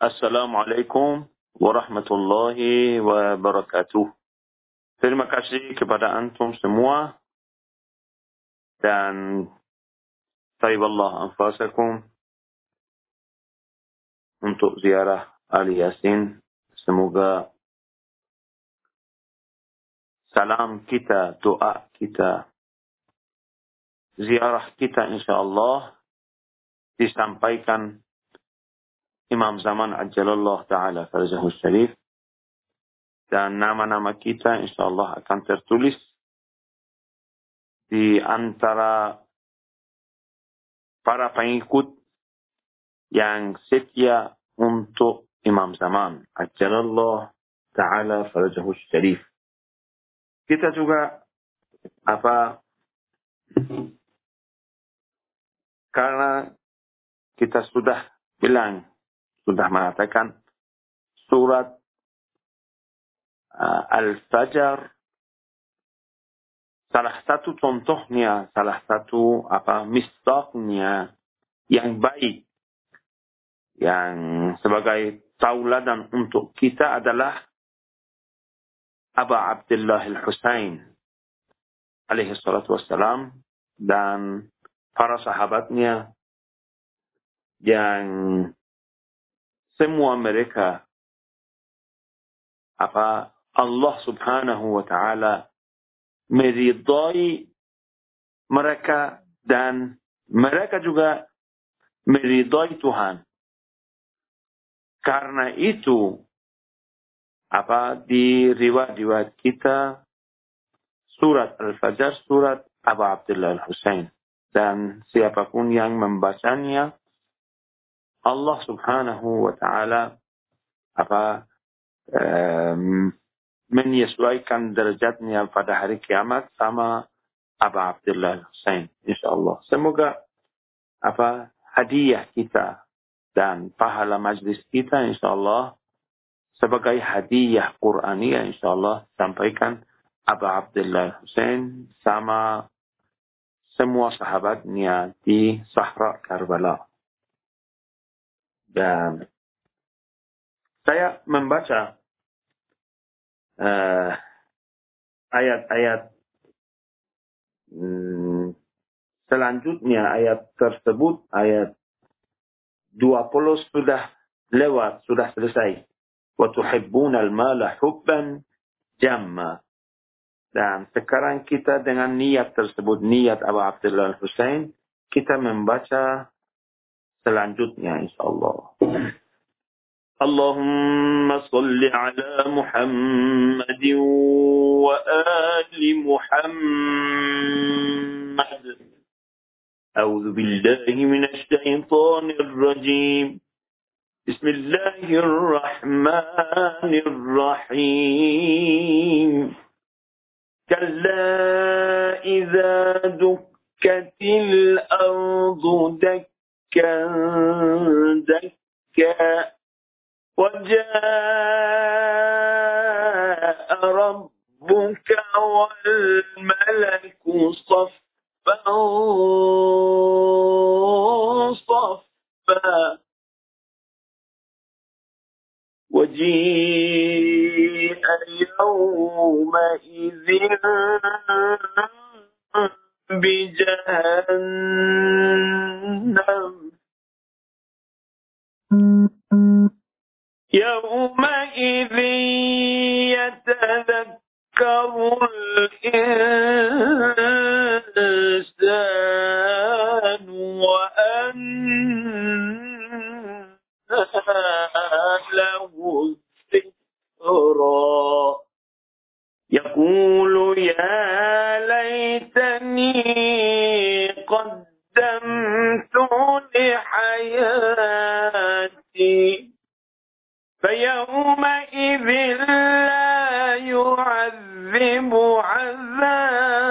Assalamualaikum warahmatullahi wabarakatuh. Terima kasih kepada antum semua dan taiballah anfasakum untuk ziarah Ali Yasin. Semoga salam kita, doa kita, ziarah kita insya Allah disampaikan Imam Zaman Ajalallah Ta'ala Farzahu Syarif. Dan nama-nama kita insya Allah akan tertulis di antara para pengikut yang setia untuk Imam Zaman. Ajalallah Ta'ala Farzahu Syarif. Kita juga apa karena kita sudah bilang sudah mengatakan surat uh, Al-Fajr. Salah satu contohnya, salah satu apa mistaknya yang baik yang sebagai tauladan untuk kita adalah Aba Abdullah Al-Husain alaihi salatu wassalam dan para sahabatnya yang semua mereka apa Allah Subhanahu wa taala meridai mereka dan mereka juga meridai Tuhan. Karena itu apa di riwayat-riwayat kita surat Al-Fajr surat Abu Abdullah Al-Husain dan siapa pun yang membacanya Allah Subhanahu wa taala apa um, menyesuaikan derajatnya pada hari kiamat sama Abu Abdullah Hussein insyaallah. Semoga apa hadiah kita dan pahala majlis kita insyaallah sebagai hadiah Qur'aniyah insyaallah sampaikan Abu Abdullah Hussein sama semua sahabatnya di Sahra Karbala. Dan saya membaca uh, ayat-ayat hmm, selanjutnya ayat tersebut ayat 20 sudah lewat, sudah selesai. Wa tuhibbuna al-mala hubban jamma. Dan sekarang kita dengan niat tersebut, niat Abu Abdullah Hussein, kita membaca selanjutnya insya Allah. Allahumma salli ala Muhammadin wa ali Muhammad. أعوذ بالله من الشيطان الرجيم بسم الله الرحمن الرحيم كلا إذا دكت الأرض دك دكا دكا وجاء ربك والملك صفا صفا. وجيء يومئذ بجهنم. يومئذ يتذكر الإنسان وأنى له الذكرى. يقول يا ليتني قدمت لحياتي فيومئذ لا يعذب عذابه.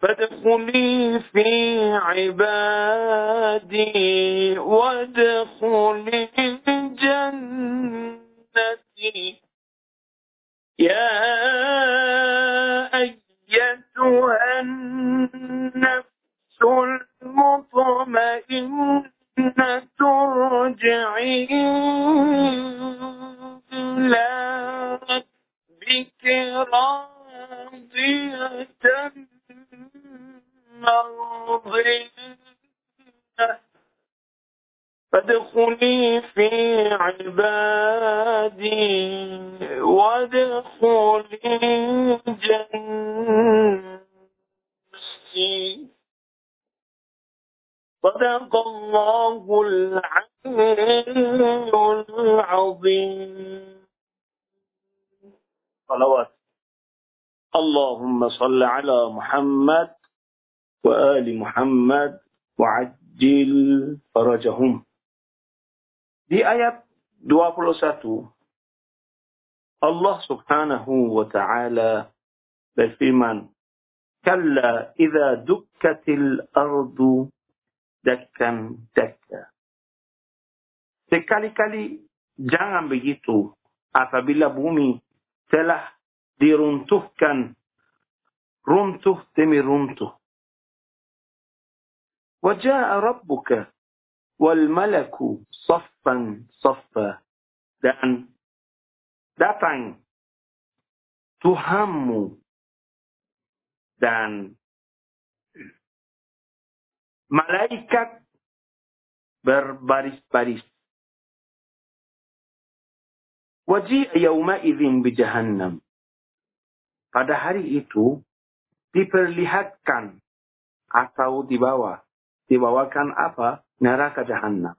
فادخلي في عبادي وادخلي جنتي. يا أيتها النفس المطمئنة ترجعي إلى راضية فادخلي في عبادي وادخلي جنتي. صدق الله العلي العظيم. صلوات اللهم صل على محمد وآل محمد وعجل فرجهم Di ayat 21 Allah Subhanahu wa taala berfirman Kalla idza dukkatil ardu dakkan dakka Sekali-kali jangan begitu apabila bumi telah diruntuhkan runtuh demi runtuh. Saffan saffa dan datang Tuhanmu dan malaikat berbaris-baris. Wajib yawma'idhin bi jahannam. Pada hari itu diperlihatkan atau dibawa. Dibawakan apa? neraka jahanam.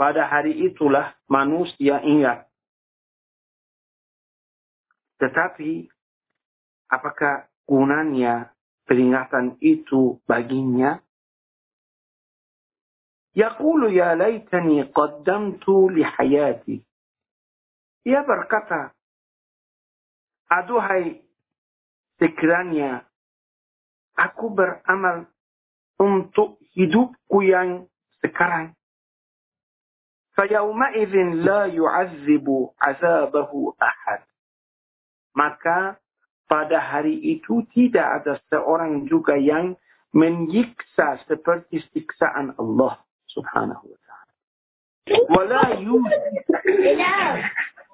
Pada hari itulah manusia ingat. Tetapi apakah gunanya peringatan itu baginya? Yaqulu ya laitani qaddamtu li hayati. Ia berkata, Aduhai sekiranya aku beramal untuk hidupku yang sekarang. فَيَوْمَئِذٍ لَا يُعَذِّبُ عَذَابَهُ أَحَدٍ Maka pada hari itu tidak ada seorang juga yang menyiksa seperti siksaan Allah subhanahu wa ta'ala. وَلَا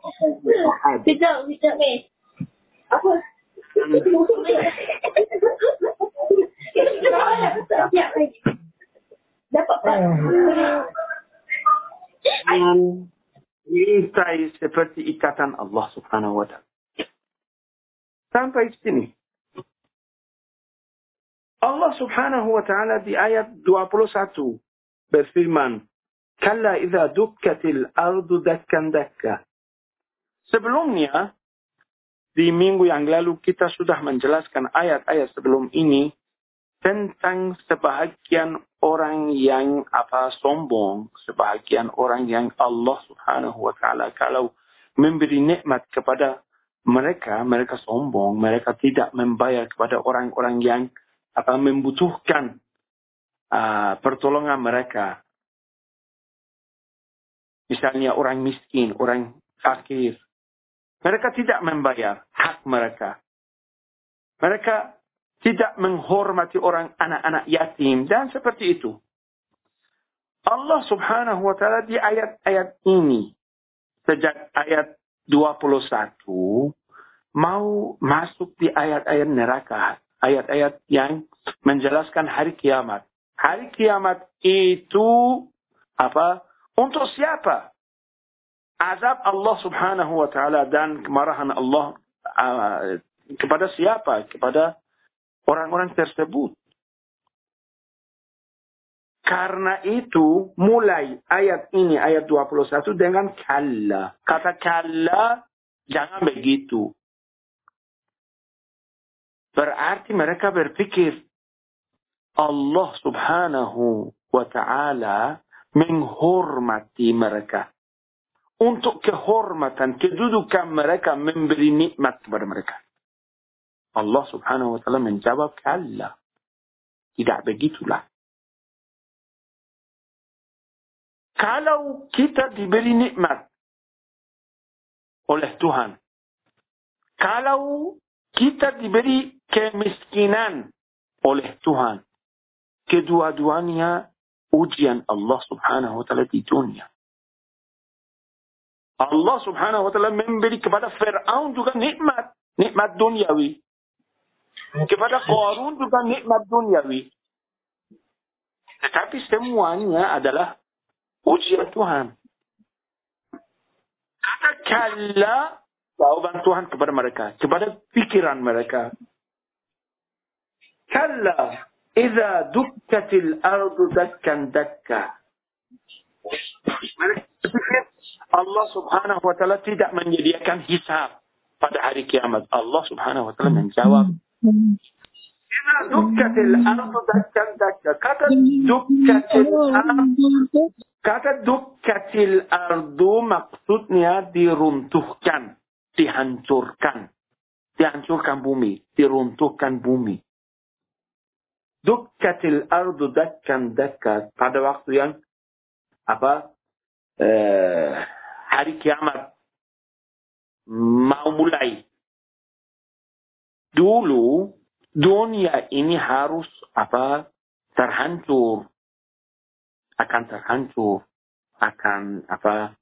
Ahad. Tidak, tidak weh. Apa? Dapat tak? Yang dimintai seperti ikatan Allah subhanahu wa ta'ala. Sampai sini. Allah subhanahu wa ta'ala di ayat 21 berfirman. Kalla idha dukkatil ardu dakkan dakka. Sebelumnya, di minggu yang lalu kita sudah menjelaskan ayat-ayat sebelum ini tentang sebahagian orang yang apa sombong, sebahagian orang yang Allah Subhanahu wa taala kalau memberi nikmat kepada mereka, mereka sombong, mereka tidak membayar kepada orang-orang yang apa membutuhkan uh, pertolongan mereka. Misalnya orang miskin, orang fakir. Mereka tidak membayar hak mereka. Mereka tidak menghormati orang anak-anak yatim dan seperti itu. Allah Subhanahu wa taala di ayat-ayat ini sejak ayat 21 mau masuk di ayat-ayat neraka, ayat-ayat yang menjelaskan hari kiamat. Hari kiamat itu apa? Untuk siapa? Azab Allah Subhanahu wa taala dan kemarahan Allah uh, kepada siapa? Kepada orang-orang tersebut. Karena itu mulai ayat ini ayat 21 dengan kalla. Kata kalla jangan begitu. Berarti mereka berpikir Allah subhanahu wa ta'ala menghormati mereka. Untuk kehormatan, kedudukan mereka memberi nikmat kepada mereka. Allah subhanahu wa ta'ala menjawab, Kalla. Tidak begitulah. Kalau kita diberi nikmat oleh Tuhan, kalau kita diberi kemiskinan oleh Tuhan, kedua-duanya ujian Allah subhanahu wa ta'ala di dunia. Allah subhanahu wa ta'ala memberi kepada Fir'aun juga nikmat. Nikmat duniawi. Kepada Qarun juga nikmat duniawi. Tetapi semuanya adalah ujian Tuhan. Kata kalla jawaban Tuhan kepada mereka. Kepada pikiran mereka. Kalla. Iza dukkatil ardu dakkan dakka. Allah subhanahu wa ta'ala tidak menyediakan hisab pada hari kiamat. Allah subhanahu wa ta'ala menjawab. Ina dukkatil ardu dakkan dakka. Kata dukkatil ardu. Kata dukkatil ardu maksudnya diruntuhkan. Dihancurkan. Dihancurkan bumi. Diruntuhkan bumi. Dukkatil ardu dakkan dakka. Pada waktu yang apa eh, hari kiamat. Mau mulai. Dulu dunia ini harus apa? Terhancur, akan terhancur, akan apa?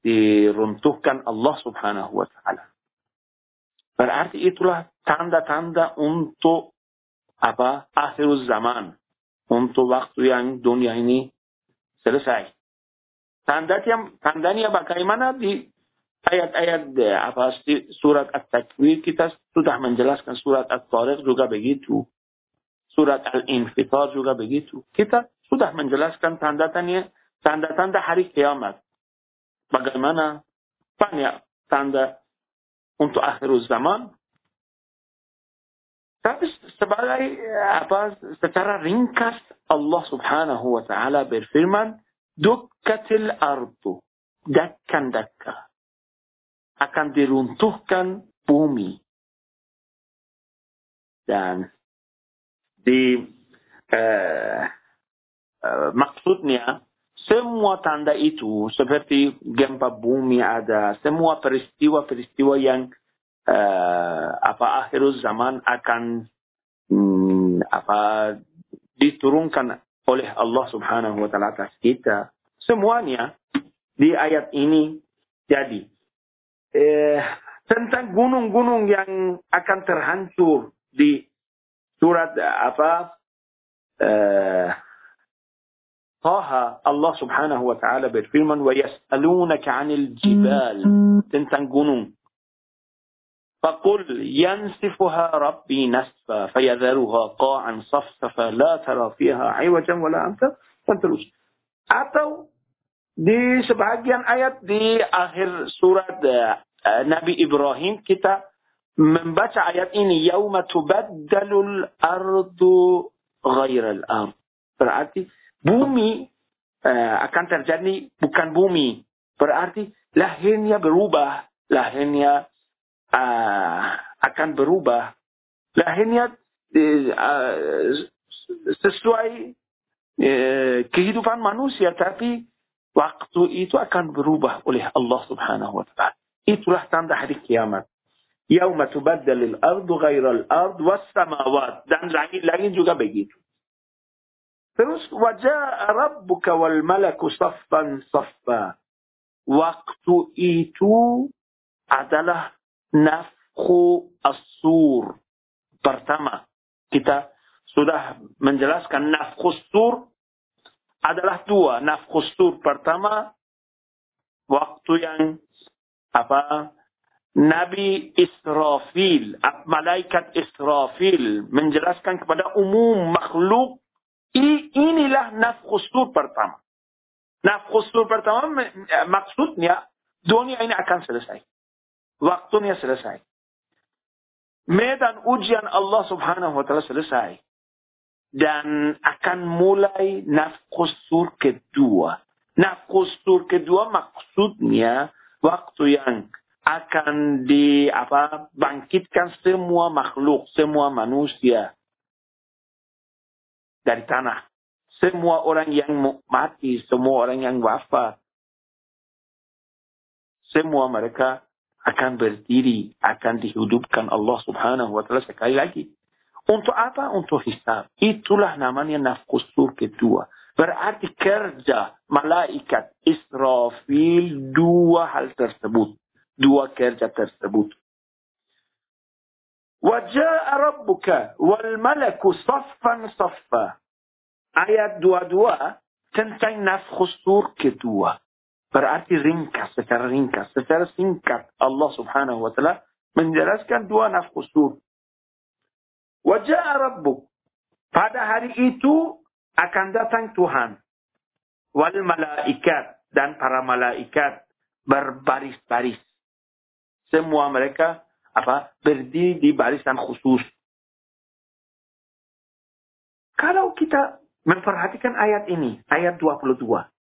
Diruntuhkan Allah Subhanahu wa taala. Berarti itulah tanda-tanda untuk apa? Akhir zaman, untuk waktu yang dunia ini selesai. Tandanya, tandanya bagaimana di ayat-ayat apa surat At-Takwir kita sudah menjelaskan surat At-Tariq juga begitu. Surat Al-Infitar juga begitu. Kita sudah menjelaskan tanda-tanda tanda-tanda hari kiamat. Bagaimana banyak tanda untuk akhir zaman. Tapi sebagai apa secara ringkas Allah Subhanahu wa taala berfirman, "Dukkatil ardu dakkan dakka." Akan diruntuhkan bumi. Dan di eh, eh, maksudnya semua tanda itu seperti gempa bumi ada, semua peristiwa-peristiwa yang eh, apa akhir zaman akan hmm, apa diturunkan oleh Allah Subhanahu wa taala atas kita. Semuanya di ayat ini jadi eh, tentang gunung-gunung yang akan terhancur di surat apa eh, Taha Allah Subhanahu wa taala berfirman wa yas'alunaka 'anil jibal tentang gunung فقل ينسفها ربي نسفا فيذرها قاعا صفصفا لا ترى فيها عوجا ولا أمتا dan terus atau di sebagian ayat di akhir surat uh, Nabi Ibrahim kita membaca ayat ini yauma tubaddalul ardu ghairal ard berarti bumi uh, akan terjadi bukan bumi berarti lahirnya berubah lahirnya uh, akan berubah. Lahirnya uh, sesuai uh, kehidupan manusia, tapi waktu itu akan berubah oleh Allah Subhanahu wa taala. Itulah tanda hari kiamat. Yauma tubaddalil ardu ghairal ard was samawat dan langit-langit juga begitu. Terus wajah rabbuka wal malaku saffan saffa. Waktu itu adalah nafku as-sur. Pertama, kita sudah menjelaskan nafku sur adalah dua. Nafku sur pertama, waktu yang apa Nabi Israfil, malaikat Israfil menjelaskan kepada umum makhluk inilah nafkhusur pertama. Nafkhusur pertama maksudnya dunia ini akan selesai waktunya selesai. Medan ujian Allah subhanahu wa ta'ala selesai. Dan akan mulai nafkus sur kedua. Nafkus sur kedua maksudnya waktu yang akan di apa bangkitkan semua makhluk, semua manusia dari tanah. Semua orang yang mati, semua orang yang wafat. Semua mereka akan berdiri, akan dihidupkan Allah subhanahu wa ta'ala sekali lagi. Untuk apa? Untuk hisab. Itulah namanya nafkus sur kedua. Berarti kerja malaikat Israfil dua hal tersebut. Dua kerja tersebut. Wajah Rabbuka wal malaku saffan saffa. Ayat dua-dua tentang nafkhus sur kedua. Berarti ringkas, secara ringkas, secara singkat Allah subhanahu wa ta'ala menjelaskan dua nafkhus sur. Wajah Rabbuk. Pada hari itu akan datang Tuhan. Wal malaikat dan para malaikat berbaris-baris. Semua mereka apa berdiri di barisan khusus. Kalau kita memperhatikan ayat ini, ayat 22.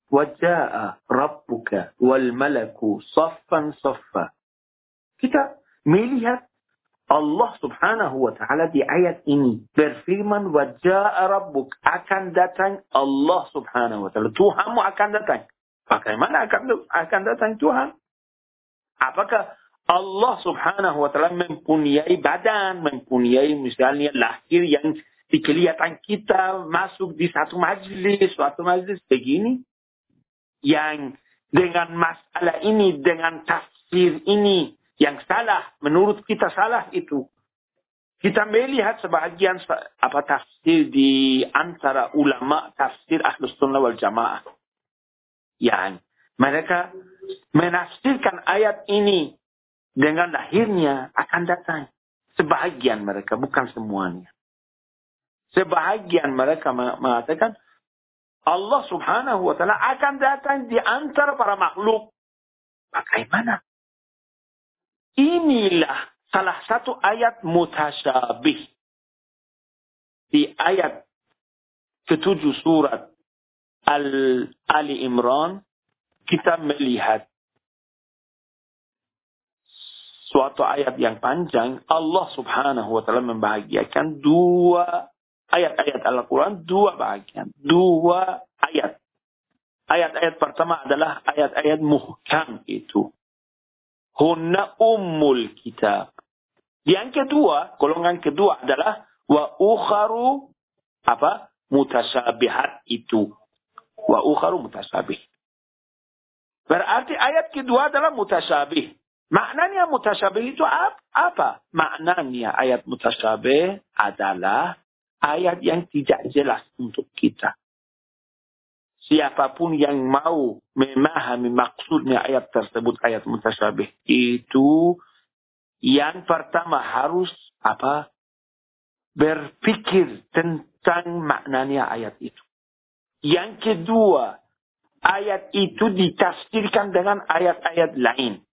Waja'a rabbuka wal malaku saffan saffa. Kita melihat Allah subhanahu wa ta'ala di ayat ini berfirman waja'a rabbuk akan datang Allah subhanahu wa ta'ala. Tuhanmu akan datang. Bagaimana akan, akan datang Tuhan? Apakah Allah subhanahu wa ta'ala mempunyai badan, mempunyai misalnya lahir yang dikelihatan kita masuk di satu majlis, suatu majlis begini. Yang dengan masalah ini, dengan tafsir ini, yang salah, menurut kita salah itu. Kita melihat sebagian apa tafsir di antara ulama tafsir Ahlus Sunnah wal Jamaah. Yang mereka menafsirkan ayat ini dengan lahirnya akan datang. Sebahagian mereka, bukan semuanya. Sebahagian mereka mengatakan Allah subhanahu wa ta'ala akan datang di antara para makhluk. Bagaimana? Inilah salah satu ayat mutasyabih. Di ayat ketujuh surat Al-Ali Imran, kita melihat suatu ayat yang panjang, Allah subhanahu wa ta'ala membahagiakan dua ayat-ayat Al-Quran, dua bagian, dua ayat. Ayat-ayat pertama adalah ayat-ayat muhkam itu. Hunna ummul kitab. Yang kedua, golongan kedua adalah wa ukharu apa? Mutasyabihat itu. Wa ukharu mutasyabih. Berarti ayat kedua adalah mutasyabih. Maknanya mutasyabih itu apa? Maknanya ayat mutasyabih adalah ayat yang tidak jelas untuk kita siapa pun yang mau memahami maksudnya ayat tersebut ayat mutasyabih itu yang pertama harus apa berpikir tentang maknanya ayat itu. Yang kedua, ayat itu ditafsirkan dengan ayat-ayat lain.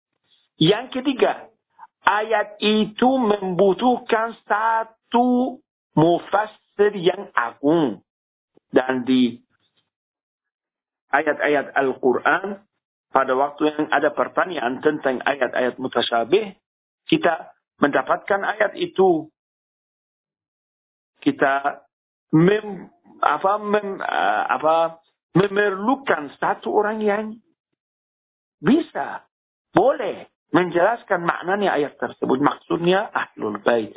Yang ketiga, ayat itu membutuhkan satu mufassir yang agung dan di ayat-ayat Al-Quran, pada waktu yang ada pertanyaan tentang ayat-ayat mutasyabih, kita mendapatkan ayat itu. Kita mem, apa, mem, uh, apa, memerlukan satu orang yang bisa, boleh menjelaskan maknanya ayat tersebut. Maksudnya ahlul bait.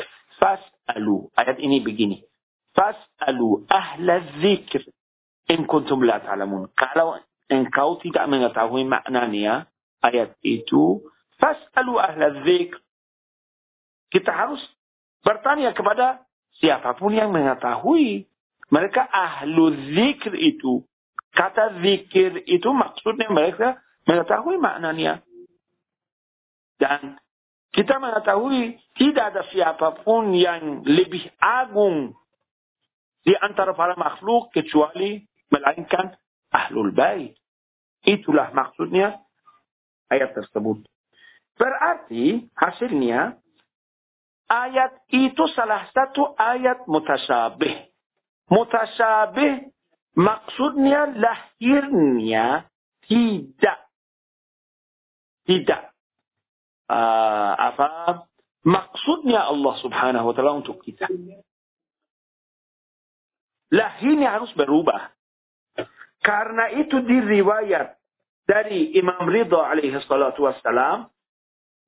Fas'alu. Ayat ini begini. Fas'alu ahla zikr In kuntum la ta'lamun. Kalau engkau tidak mengetahui maknanya ayat itu, fas'alu ahla dzikr. Kita harus bertanya kepada siapa pun yang mengetahui. Mereka ahlu zikr itu. Kata zikir itu maksudnya mereka mengetahui maknanya. Dan kita mengetahui tidak ada siapa pun yang lebih agung di antara para makhluk kecuali melainkan ahlul bait. Itulah maksudnya ayat tersebut. Berarti hasilnya ayat itu salah satu ayat mutasyabih. Mutasyabih maksudnya lahirnya tidak. Tidak. Uh, apa maksudnya Allah Subhanahu wa taala untuk kita. Lah ini harus berubah. Karena itu diriwayat dari Imam Ridha alaihi salatu wassalam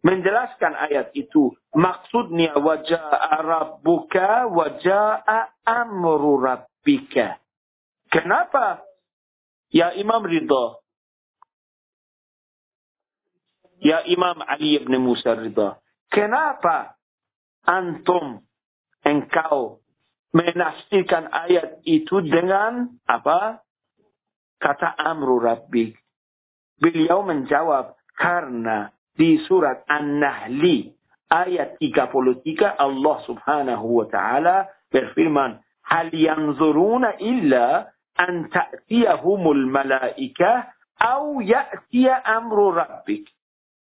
menjelaskan ayat itu. Maksudnya wajah rabbuka wajah amru rabbika. Kenapa? Ya Imam Ridha. Ya Imam Ali ibn Musa Ridha. Kenapa antum engkau menafsirkan ayat itu dengan apa? Kata amru rabbi. Beliau menjawab karena di surat An-Nahli ayat 33 Allah Subhanahu wa taala berfirman, "Hal yanzuruna illa an ta'tiyahumul malaikah au ya'tiya amru rabbik."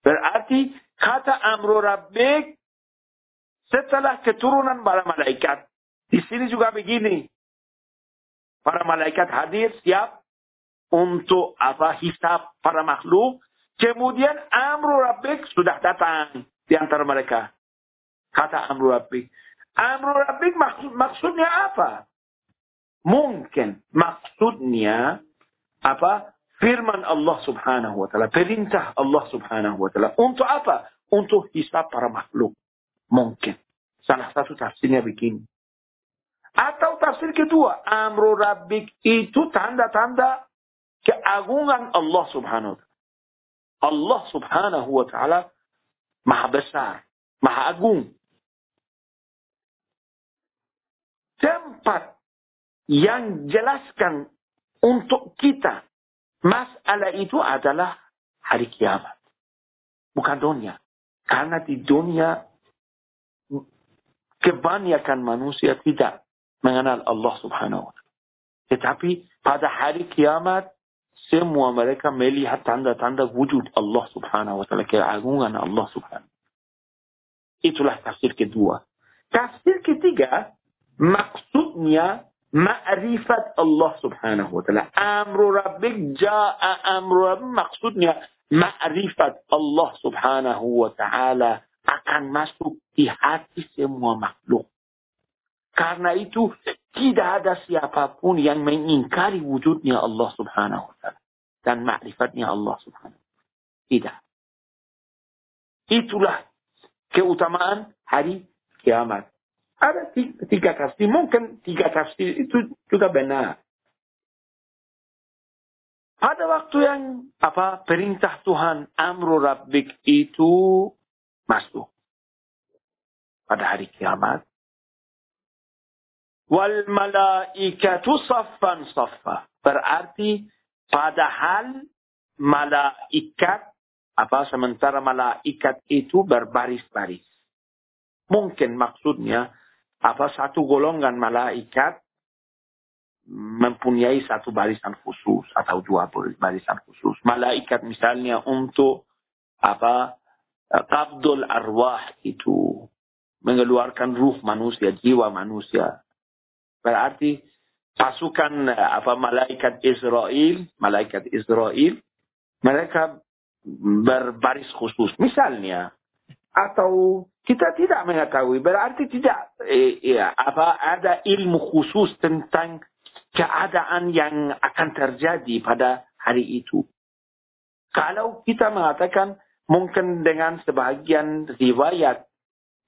Berarti kata amru rabbik setelah keturunan para malaikat. Di sini juga begini. Para malaikat hadir siap untuk apa hisab para makhluk Kemudian Amru Rabbik sudah datang di antara mereka. Kata Amru Rabbik. Amru Rabbik maksud, maksudnya apa? Mungkin maksudnya apa? Firman Allah subhanahu wa ta'ala. Perintah Allah subhanahu wa ta'ala. Untuk apa? Untuk hisab para makhluk. Mungkin. Salah satu tafsirnya begini. Atau tafsir kedua. Amru Rabbik itu tanda-tanda keagungan Allah subhanahu wa ta'ala. Allah subhanahu wa ta'ala maha besar, maha agung. Tempat yang jelaskan untuk kita masalah itu adalah hari kiamat. Bukan dunia. Karena di dunia kebanyakan manusia tidak mengenal Allah subhanahu wa ta'ala. Tetapi pada hari kiamat semua mereka melihat tanda-tanda wujud Allah subhanahu wa ta'ala. Keagungan Allah subhanahu Itulah tafsir kedua. Tafsir ketiga, maksudnya Allah subhanahu wa ta'ala. Amru rabbik ja'a amru rabbik. Maksudnya ma'rifat Allah subhanahu wa ta'ala akan masuk di hati semua makhluk. Karena itu tidak ada siapa pun yang mengingkari wujudnya Allah subhanahu wa ta'ala dan ma'rifatnya Allah subhanahu Tidak. Itulah keutamaan hari kiamat. Ada tiga tafsir. Mungkin tiga tafsir itu juga benar. Pada waktu yang apa perintah Tuhan amru rabbik itu masuk pada hari kiamat. Wal malaikatu saffan saffa. Berarti Padahal malaikat apa sementara malaikat itu berbaris-baris. Mungkin maksudnya apa satu golongan malaikat mempunyai satu barisan khusus atau dua barisan khusus. Malaikat misalnya untuk apa qabdul arwah itu mengeluarkan ruh manusia, jiwa manusia. Berarti pasukan eh, apa malaikat Israel, malaikat Israel, mereka berbaris khusus. Misalnya, atau kita tidak mengetahui, berarti tidak eh, ya, apa ada ilmu khusus tentang keadaan yang akan terjadi pada hari itu. Kalau kita mengatakan mungkin dengan sebagian riwayat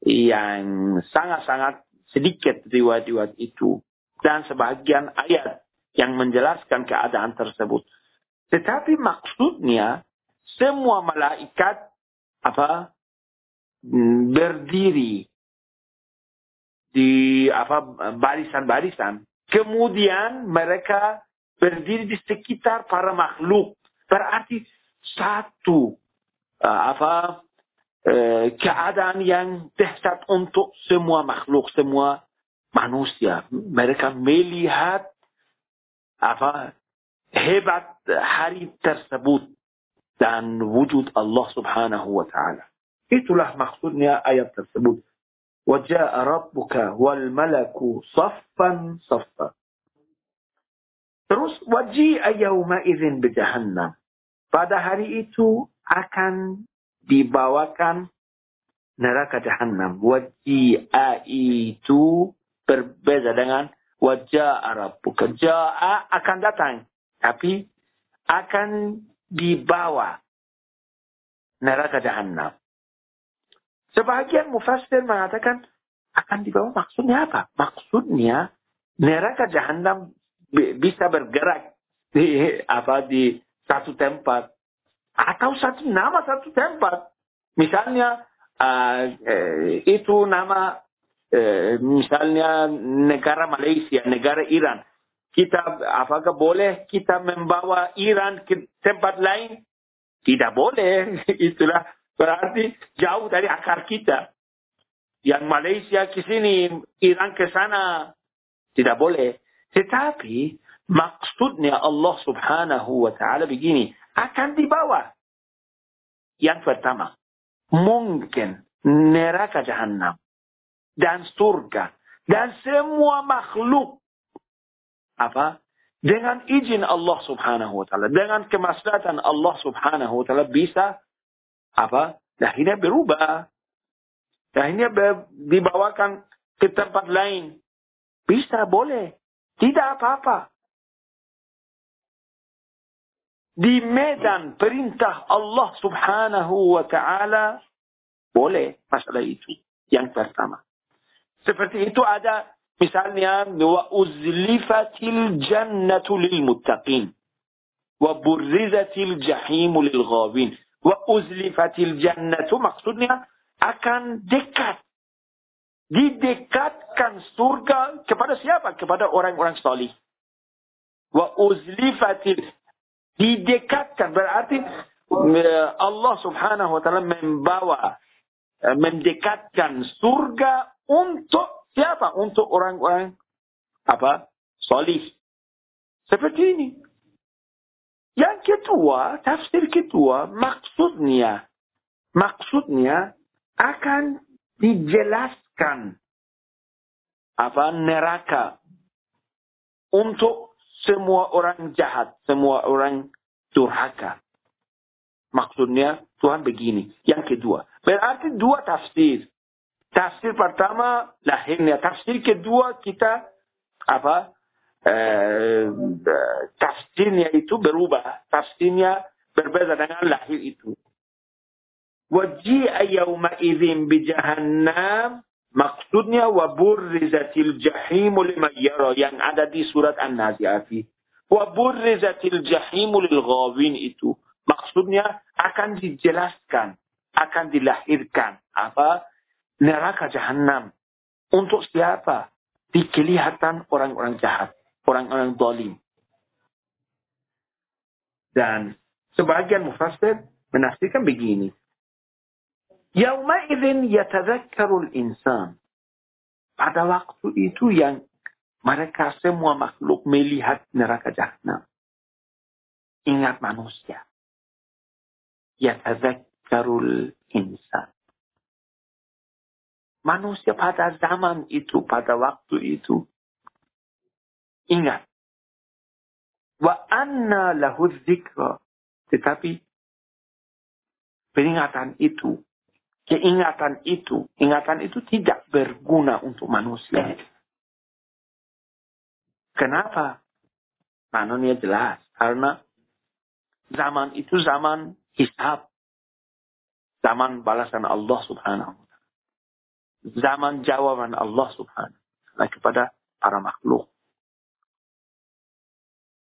yang sangat-sangat sedikit riwayat-riwayat itu dan sebagian ayat yang menjelaskan keadaan tersebut. Tetapi maksudnya semua malaikat apa berdiri di apa barisan-barisan. Kemudian mereka berdiri di sekitar para makhluk. Berarti satu uh, apa uh, keadaan yang dahsyat untuk semua makhluk, semua manusia. Mereka melihat apa hebat hari tersebut dan wujud Allah subhanahu wa ta'ala. Itulah maksudnya ayat tersebut. Wajah Rabbuka wal malaku saffan saffa. Terus waji ayauma izin bejahannam. Pada hari itu akan dibawakan neraka jahanam. Waji itu berbeda dengan wajah Arab. Ja'a akan datang. Tapi akan dibawa neraka jahanam. Sebagian mufassir mengatakan akan dibawa maksudnya apa? Maksudnya neraka jahanam bisa bergerak di apa di satu tempat atau satu nama satu tempat. Misalnya uh, itu nama eh, misalnya negara Malaysia, negara Iran. Kita apakah boleh kita membawa Iran ke tempat lain? Tidak boleh. Itulah berarti jauh dari akar kita. Yang Malaysia ke sini, Iran ke sana. Tidak boleh. Tetapi maksudnya Allah subhanahu wa ta'ala begini. Akan dibawa. Yang pertama. Mungkin neraka jahanam dan surga dan semua makhluk apa dengan izin Allah Subhanahu wa taala dengan kemaslahatan Allah Subhanahu wa taala bisa apa? Akhirnya berubah. Akhirnya dibawakan ke tempat lain. Bisa boleh. Tidak apa-apa. Di medan perintah Allah Subhanahu wa taala boleh masalah itu. Yang pertama. Seperti itu ada misalnya wa uzlifatil jannatu lil muttaqin wa burrizatil jahimu lil ghawin. Wa uzlifatil jannatu maksudnya akan dekat. Didekatkan surga kepada siapa? Kepada orang-orang salih. Wa uzlifatil didekatkan berarti eh, Allah Subhanahu wa taala membawa eh, mendekatkan surga untuk siapa? Untuk orang-orang apa? Solih. Seperti ini. Yang kedua, tafsir kedua, maksudnya, maksudnya akan dijelaskan apa neraka untuk semua orang jahat, semua orang durhaka. Maksudnya Tuhan begini. Yang kedua, berarti dua tafsir. Tafsir pertama lahirnya. Tafsir kedua kita apa? Eh, tafsirnya itu berubah. Tafsirnya berbeda dengan lahir itu. Waji'a yawma idzin bi jahannam maksudnya wa burrizatil jahimu liman yara yang ada di surat An-Nazi'ati. Wa burrizatil jahimu lil ghawin itu maksudnya akan dijelaskan, akan dilahirkan apa? neraka jahanam. Untuk siapa? Dikelihatan orang-orang jahat, orang-orang dolim. Dan sebagian mufassir menafsirkan begini. Yauma idzin yatadzakkarul insan. Pada waktu itu yang mereka semua makhluk melihat neraka jahanam. Ingat manusia. Yatadzakkarul insan manusia pada zaman itu, pada waktu itu. Ingat. Wa anna lahu. Tetapi peringatan itu, keingatan itu, ingatan itu tidak berguna untuk manusia. Kenapa? Manusia jelas. Karena zaman itu zaman hisab. Zaman balasan Allah subhanahu zaman jawaban Allah subhanahu wa kepada para makhluk.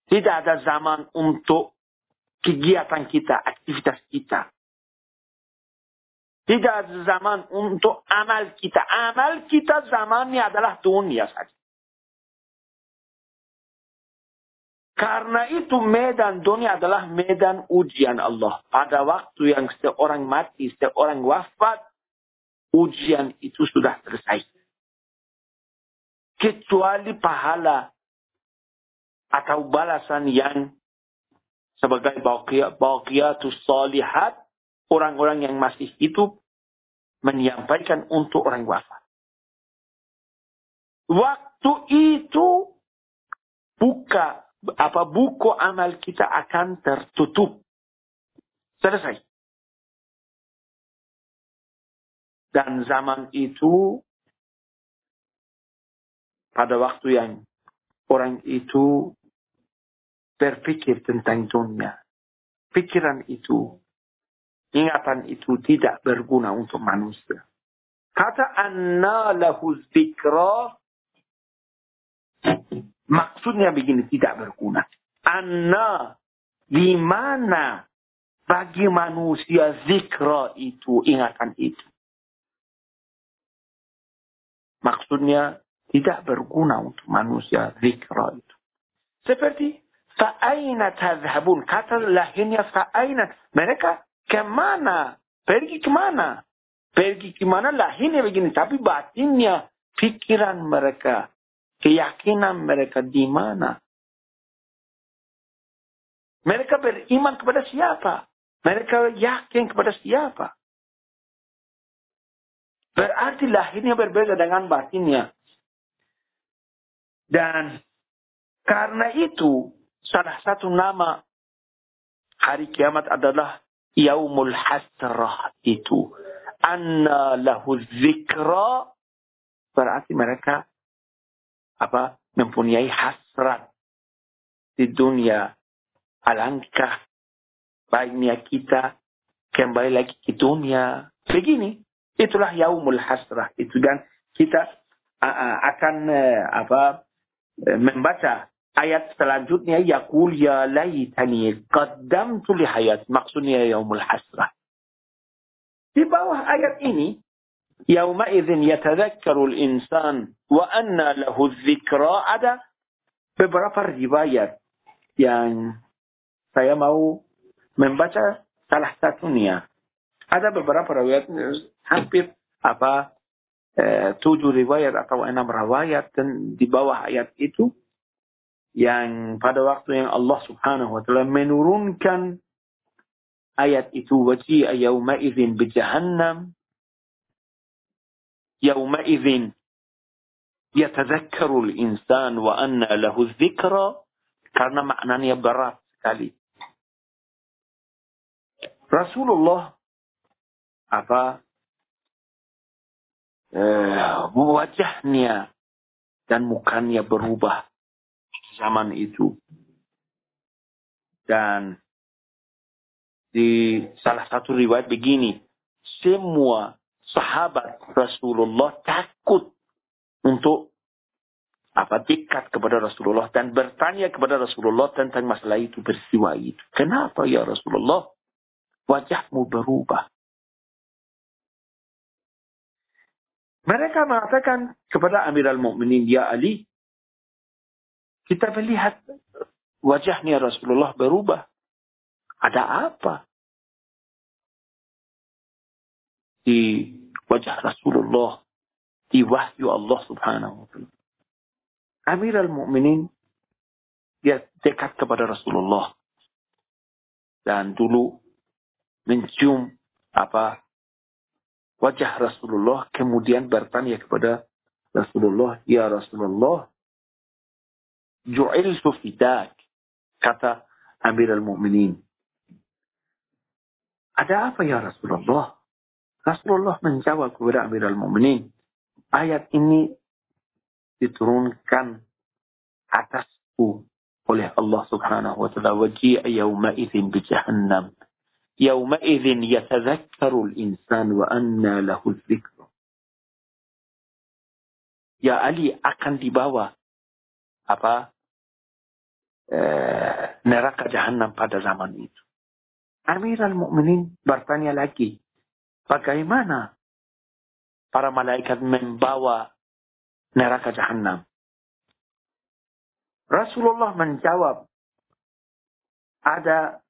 Tidak ada zaman untuk kegiatan kita, aktivitas kita. Tidak ada zaman untuk amal kita. Amal kita zamannya adalah dunia saja. Karena itu medan dunia adalah medan ujian Allah. Pada waktu yang seorang mati, seorang wafat, ujian itu sudah selesai. Kecuali pahala atau balasan yang sebagai baqiyatus salihat, orang-orang yang masih hidup menyampaikan untuk orang wafat. Waktu itu buka apa buku amal kita akan tertutup. Selesai. Dan zaman itu pada waktu yang orang itu berpikir tentang dunia. Pikiran itu, ingatan itu tidak berguna untuk manusia. Kata anna lahu zikra, maksudnya begini, tidak berguna. Anna, di mana bagi manusia zikra itu, ingatan itu. Maksudnya tidak berguna untuk manusia zikra itu. Seperti fa'aina tadhhabun. Kata lahirnya fa'aina. Mereka ke mana? Pergi ke mana? Pergi ke mana lahirnya begini. Tapi batinnya, pikiran mereka, keyakinan mereka di mana? Mereka beriman kepada siapa? Mereka yakin kepada siapa? Berarti lahirnya berbeda dengan batinnya. Dan karena itu salah satu nama hari kiamat adalah Yaumul Hasrah itu. Anna lahu zikra berarti mereka apa mempunyai hasrat di dunia. Alangkah baiknya kita kembali lagi ke dunia. Begini, Itulah yaumul hasrah itu dan kita akan uh, apa membaca ayat selanjutnya yaqul ya laitani qaddamtu li hayat maksudnya yaumul hasrah. Di bawah ayat ini yauma idzin yatadzakkaru al-insan wa anna lahu dzikra ada beberapa riwayat yang saya mau membaca salah satunya. Ada beberapa riwayat hampir apa eh, tujuh riwayat atau enam riwayat di bawah ayat itu yang pada waktu yang Allah Subhanahu wa taala menurunkan ayat itu wajib yauma idzin bi jahannam yauma idzin yatadzakkaru al-insan wa anna lahu dzikra karena maknanya berat sekali Rasulullah apa eh, wajahnya dan mukanya berubah zaman itu dan di salah satu riwayat begini semua sahabat Rasulullah takut untuk apa dekat kepada Rasulullah dan bertanya kepada Rasulullah tentang masalah itu peristiwa itu. Kenapa ya Rasulullah wajahmu berubah? Mereka mengatakan kepada Amirul Mukminin ya Ali, kita melihat wajahnya Rasulullah berubah. Ada apa? Di wajah Rasulullah, di wahyu Allah subhanahu wa ta'ala. Amirul Mukminin dia dekat kepada Rasulullah. Dan dulu mencium apa wajah Rasulullah kemudian bertanya kepada Rasulullah, "Ya Rasulullah, ju'iltu fidak." Kata Amirul Mukminin. Ada apa ya Rasulullah? Rasulullah menjawab kepada Amirul Mukminin, ayat ini diturunkan atasku oleh Allah Subhanahu wa taala waji'a yawma idzin bi jahannam يومئذ يتذكر الإنسان وأنى له الذكر. يا علي أكن دبوا أبا آه، نرق جهنم بعد زمن أمير المؤمنين برتانيا lagi bagaimana para malaikat membawa neraka jahannam. Rasulullah menjawab, ada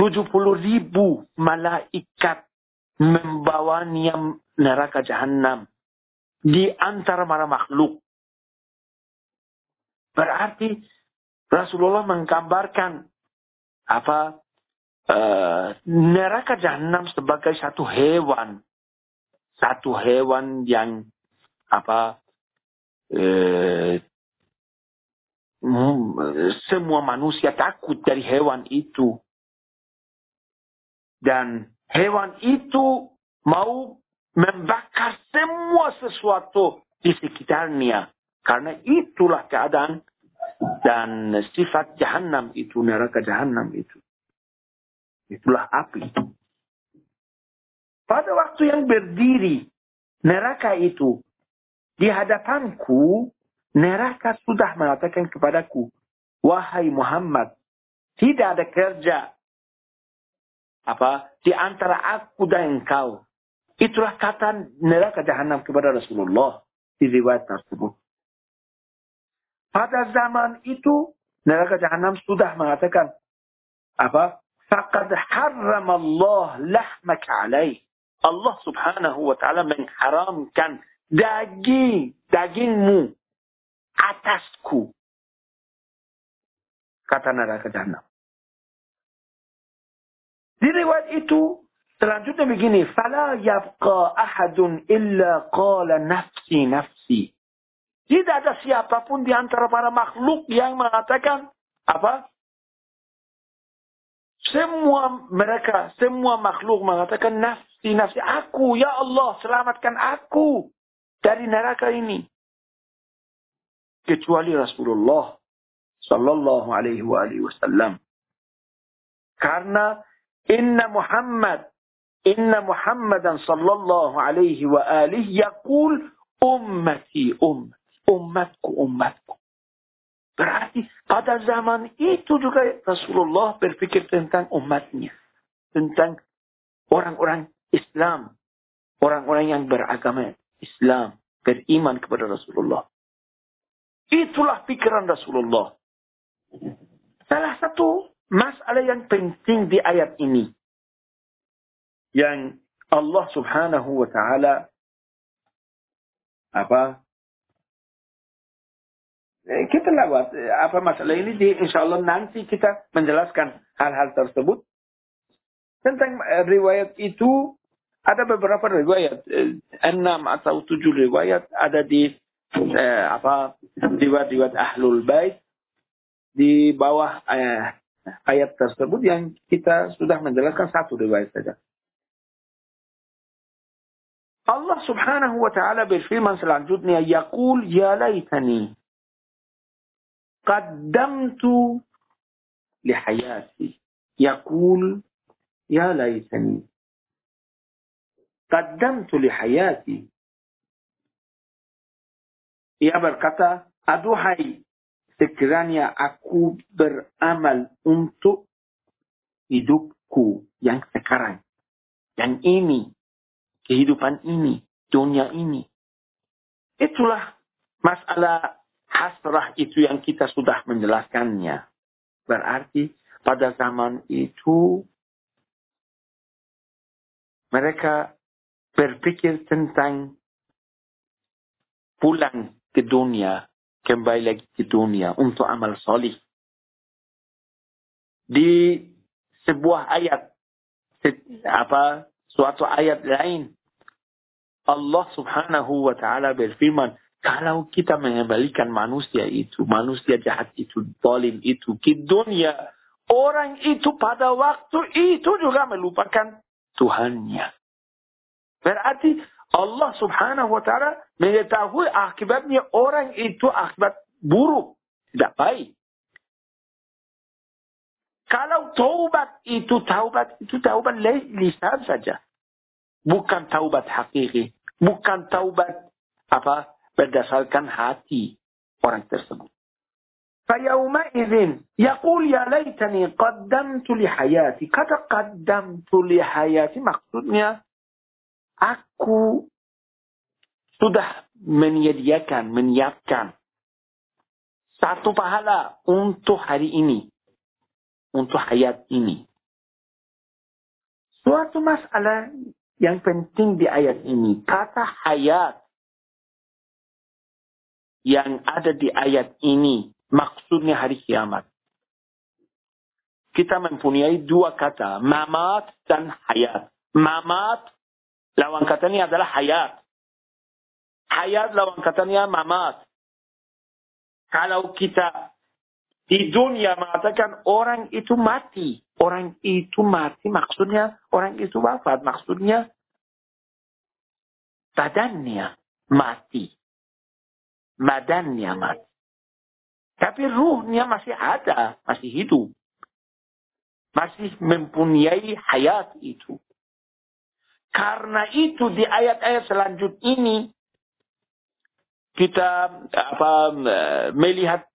70 ribu malaikat membawa niam neraka jahanam di antara para makhluk. Berarti Rasulullah menggambarkan apa uh, neraka jahanam sebagai satu hewan, satu hewan yang apa uh, semua manusia takut dari hewan itu dan hewan itu mau membakar semua sesuatu di sekitarnya. Karena itulah keadaan dan sifat jahanam itu, neraka jahanam itu. Itulah api. Pada waktu yang berdiri neraka itu di hadapanku, neraka sudah mengatakan kepadaku, Wahai Muhammad, tidak ada kerja apa di antara aku dan engkau. Itulah kata neraka jahanam kepada Rasulullah di riwayat tersebut. Pada zaman itu neraka jahanam sudah mengatakan apa? Faqad harram Allah lahmaka alaih. Allah subhanahu wa ta'ala mengharamkan daging, dagingmu atasku. Kata neraka jahanam. Di riwayat itu selanjutnya begini, "Fala yabqa ahadun illa qala nafsi nafsi." Tidak ada siapa pun di antara para makhluk yang mengatakan apa? Semua mereka, semua makhluk mengatakan nafsi, nafsi. Aku, ya Allah, selamatkan aku dari neraka ini. Kecuali Rasulullah Sallallahu alaihi wasallam. Karena inna Muhammad inna Muhammadan sallallahu alaihi wa alihi yaqul ummati ummati umatku umatku berarti pada zaman itu juga Rasulullah berpikir tentang umatnya tentang orang-orang Islam orang-orang yang beragama Islam beriman kepada Rasulullah. Itulah pikiran Rasulullah. Salah satu masalah yang penting di ayat ini. Yang Allah Subhanahu wa taala apa? Eh, kita lewat eh, apa masalah ini di insyaallah nanti kita menjelaskan hal-hal tersebut. Tentang eh, riwayat itu ada beberapa riwayat. Enam atau tujuh riwayat ada di eh, apa riwayat-riwayat ahlul bait. Di bawah eh, ayat tersebut yang kita sudah menjelaskan satu riwayat saja. Allah subhanahu wa ta'ala berfirman selanjutnya, Yaqul ya laytani qaddamtu lihayati. Yaqul ya laytani qaddamtu lihayati. Ia berkata, aduhai sekiranya aku beramal untuk hidupku yang sekarang. Yang ini, kehidupan ini, dunia ini. Itulah masalah hasrah itu yang kita sudah menjelaskannya. Berarti pada zaman itu mereka berpikir tentang pulang ke dunia kembali lagi ke dunia untuk amal solih. Di sebuah ayat, apa suatu ayat lain, Allah subhanahu wa ta'ala berfirman, kalau kita mengembalikan manusia itu, manusia jahat itu, zalim itu ke dunia, orang itu pada waktu itu juga melupakan Tuhannya. Berarti Allah subhanahu wa ta'ala mengetahui akibatnya orang itu akibat buruk. Tidak baik. Kalau taubat itu taubat itu taubat lisan saja. Bukan taubat hakiki. Bukan taubat apa berdasarkan hati orang tersebut. فيومئذ يقول يا ليتني قدمت لحياتي kata قدمت لحياتي maksudnya aku sudah menyediakan, menyiapkan satu pahala untuk hari ini, untuk hayat ini. Suatu masalah yang penting di ayat ini, kata hayat yang ada di ayat ini, maksudnya hari kiamat. Kita mempunyai dua kata, mamat dan hayat. Mamat Lawan katanya adalah hayat. Hayat lawan katanya mamat. Kalau kita di dunia mengatakan orang itu mati. Orang itu mati maksudnya orang itu wafat. Maksudnya badannya mati. Badannya mati. Tapi ruhnya masih ada, masih hidup. Masih mempunyai hayat itu. Karena itu di ayat-ayat selanjutnya ini kita apa melihat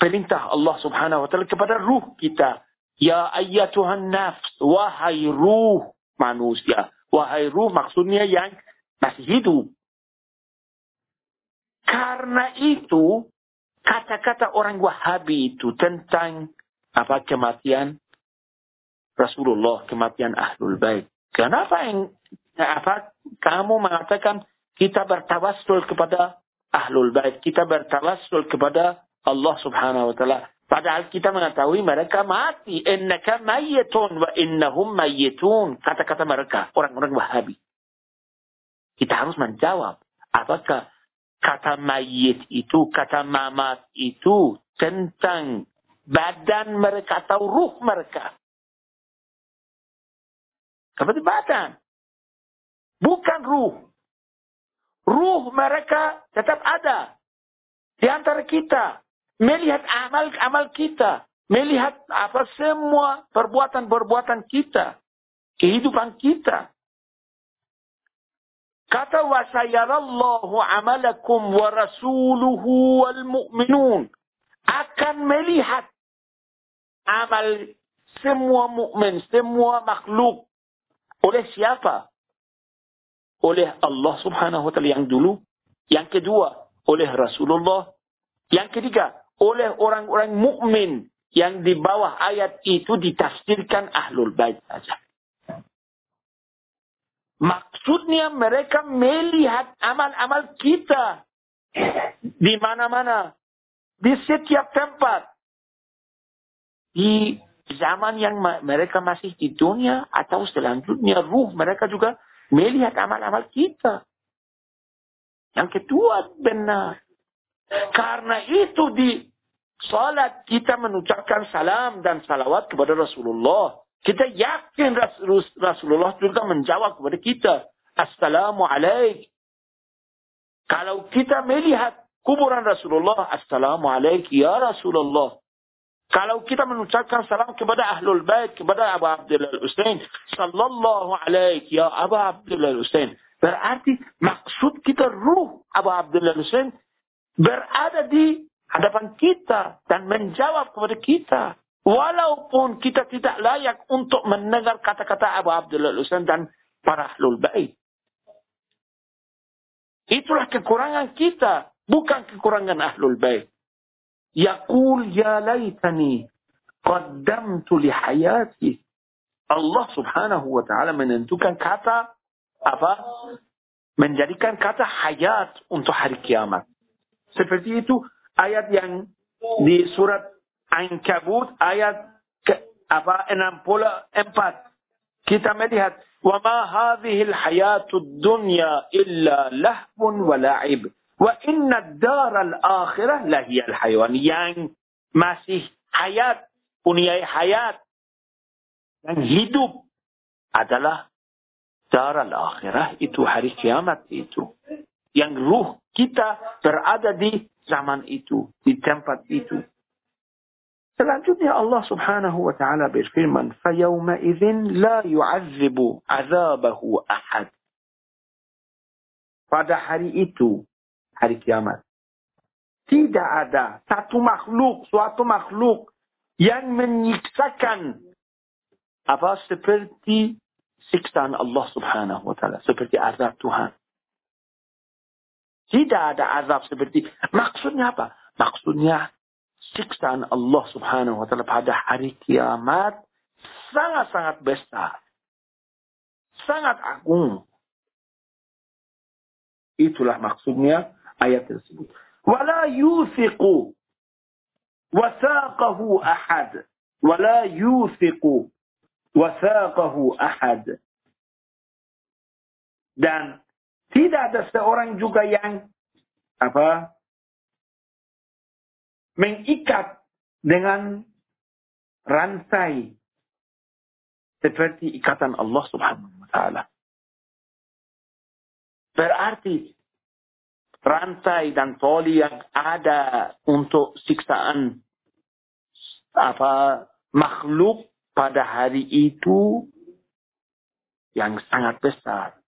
perintah Allah Subhanahu wa taala kepada ruh kita. Ya ayyatuhan nafs, wahai ruh manusia. Wahai ruh maksudnya yang masih hidup. Karena itu kata-kata orang Wahabi itu tentang apa kematian Rasulullah, kematian Ahlul Bait. Kenapa yang apa kamu mengatakan kita bertawassul kepada Ahlul Bait, kita bertawassul kepada Allah Subhanahu wa taala. Padahal kita mengetahui mereka mati. Innaka mayyitun wa innahum mayyitun. Kata-kata mereka, orang-orang Wahabi. Kita harus menjawab. Apakah kata mayit itu, kata mamat itu tentang badan mereka atau ruh mereka. Seperti badan. Bukan ruh. Ruh mereka tetap ada. Di antara kita. Melihat amal-amal kita. Melihat apa semua perbuatan-perbuatan kita. Kehidupan kita. Kata wa sayarallahu amalakum wa rasuluhu wal mu'minun. Akan melihat amal semua mukmin, semua makhluk. Oleh siapa? Oleh Allah subhanahu wa ta'ala yang dulu. Yang kedua, oleh Rasulullah. Yang ketiga, oleh orang-orang mukmin yang di bawah ayat itu ditafsirkan ahlul bait saja. Maksudnya mereka melihat amal-amal kita di mana-mana, di setiap tempat. Di zaman yang mereka masih di dunia atau selanjutnya ruh mereka juga melihat amal-amal kita. Yang kedua benar. Karena itu di salat kita mengucapkan salam dan salawat kepada Rasulullah. Kita yakin Rasulullah juga menjawab kepada kita. Assalamualaikum. Kalau kita melihat kuburan Rasulullah, Assalamualaikum ya Rasulullah. Kalau kita mengucapkan salam kepada Ahlul Bait, kepada Abu Abdullah Al-Usain, Sallallahu alaihi ya Abu Abdullah Al-Usain. Berarti maksud kita ruh Abu Abdullah Al-Usain berada di hadapan kita dan menjawab kepada kita. Walaupun kita tidak layak untuk mendengar kata-kata Abu Abdullah Husain dan para ahlul bait. Itulah kekurangan kita, bukan kekurangan ahlul bait. يقول يا ليتني قدمت لحياتي. الله سبحانه وتعالى من كان كاتا أبا من جري كان كاتا حياة أنت حري كيامة سفرتيتو آيات يعني دي سورة عنكبوت آيات أبا إنام بولا إمبات كتاب وما هذه الحياة الدنيا إلا لهب ولعب wa inna ad-dar al-akhirah la hiya al-hayawan yang masih hayat punya hayat yang hidup adalah dar al-akhirah itu hari kiamat itu yang ruh kita berada di zaman itu di tempat itu Selanjutnya Allah subhanahu wa ta'ala berfirman, فَيَوْمَئِذٍ لَا يُعَذِّبُ عَذَابَهُ أَحَدٍ Pada hari itu, hari kiamat, tidak ada satu makhluk, suatu makhluk yang menyiksakan apa seperti siksaan Allah subhanahu wa ta'ala. Seperti azab Tuhan. Tidak ada azab seperti, maksudnya apa? Maksudnya siksaan Allah subhanahu wa ta'ala pada hari kiamat sangat-sangat besar. Sangat agung. Itulah maksudnya ayat tersebut. Wala yuthiqu wasaqahu ahad. Wala yuthiqu wasaqahu ahad. Dan tidak ada seorang juga yang apa mengikat dengan rantai seperti ikatan Allah Subhanahu wa taala. Berarti rantai dan toli yang ada untuk siksaan apa makhluk pada hari itu yang sangat besar.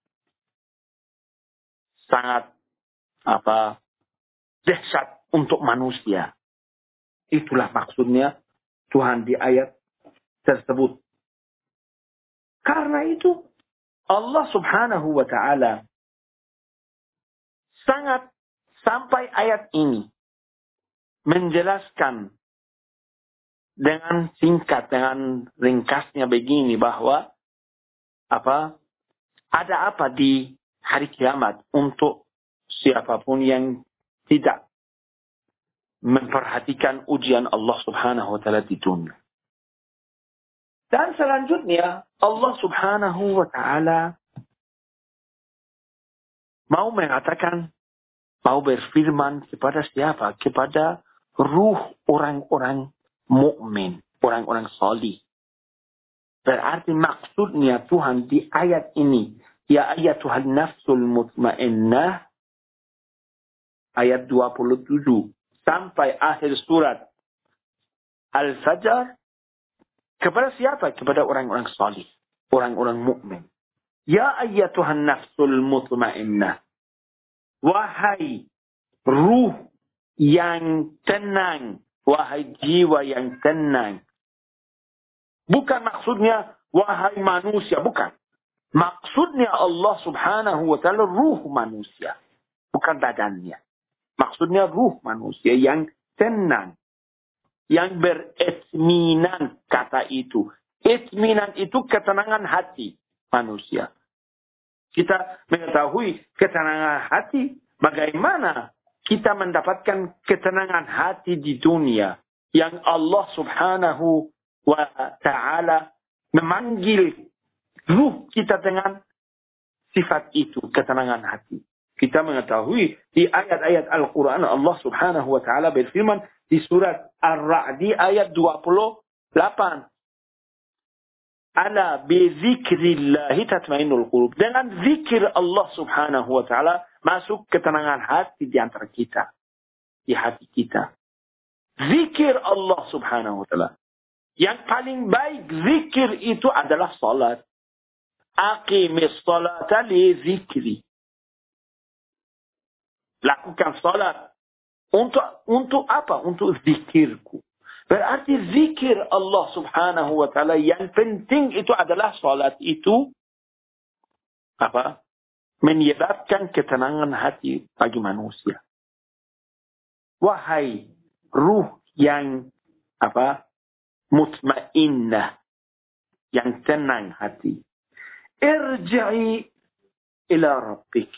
Sangat apa dahsyat untuk manusia. Itulah maksudnya Tuhan di ayat tersebut. Karena itu Allah subhanahu wa ta'ala sangat sampai ayat ini menjelaskan dengan singkat, dengan ringkasnya begini bahwa apa ada apa di hari kiamat untuk siapa pun yang tidak memperhatikan ujian Allah Subhanahu wa taala di dunia. Dan selanjutnya Allah Subhanahu wa taala mau mengatakan mau berfirman kepada siapa? Kepada ruh orang-orang mukmin, orang-orang salih. Berarti maksudnya Tuhan di ayat ini, ya ayat Tuhan nafsul mutmainnah ayat 27 sampai akhir surat Al-Fajr kepada siapa? Kepada orang-orang salih, orang-orang mukmin. Ya ayyatuhan nafsul mutmainnah. Wahai ruh yang tenang, wahai jiwa yang tenang. Bukan maksudnya wahai manusia, bukan. Maksudnya Allah Subhanahu wa taala ruh manusia, bukan badannya. Maksudnya ruh manusia yang tenang. Yang beretminan kata itu. Etminan itu ketenangan hati manusia. Kita mengetahui ketenangan hati. Bagaimana kita mendapatkan ketenangan hati di dunia. Yang Allah subhanahu wa ta'ala memanggil ruh kita dengan sifat itu, ketenangan hati. Kita mengetahui di ayat-ayat Al-Quran Allah subhanahu wa ta'ala berfirman di surat Ar-Ra'di ayat 28. Ala bizikrillahi tatmainul qulub. Dengan zikir Allah subhanahu wa ta'ala masuk ketenangan hati di antara kita. Di hati kita. Zikir Allah subhanahu wa ta'ala. Yang paling baik zikir itu adalah salat. Aqimis salata li zikri lakukan salat. Untuk untuk apa? Untuk zikirku. Berarti zikir Allah subhanahu wa ta'ala yang penting itu adalah salat itu apa? Menyebabkan ketenangan hati bagi manusia. Wahai ruh yang apa? Mutmainnah. Yang tenang hati. Irja'i ila rabbik.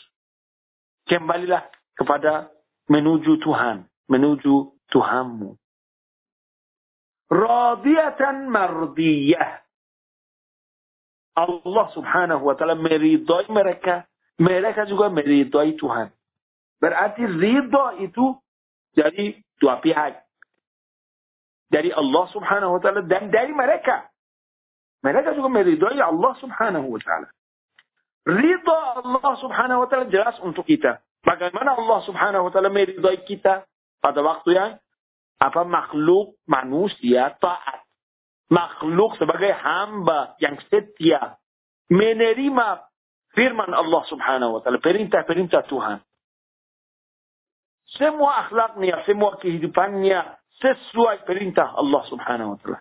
Kembalilah kepada menuju Tuhan, menuju Tuhanmu. Radiyatan mardiyah. Allah subhanahu wa ta'ala meridai mereka. Mereka juga meridai Tuhan. Berarti ridha itu dari dua pihak. Dari Allah subhanahu wa ta'ala dan dari mereka. Mereka juga meridai Allah subhanahu wa ta'ala. Ridha Allah subhanahu wa ta'ala jelas untuk kita. Bagaimana Allah subhanahu wa ta'ala meridai kita pada waktu yang apa makhluk manusia taat. Makhluk sebagai hamba yang setia. Menerima firman Allah subhanahu wa ta'ala. Perintah-perintah Tuhan. Semua akhlaknya, semua kehidupannya sesuai perintah Allah subhanahu wa ta'ala.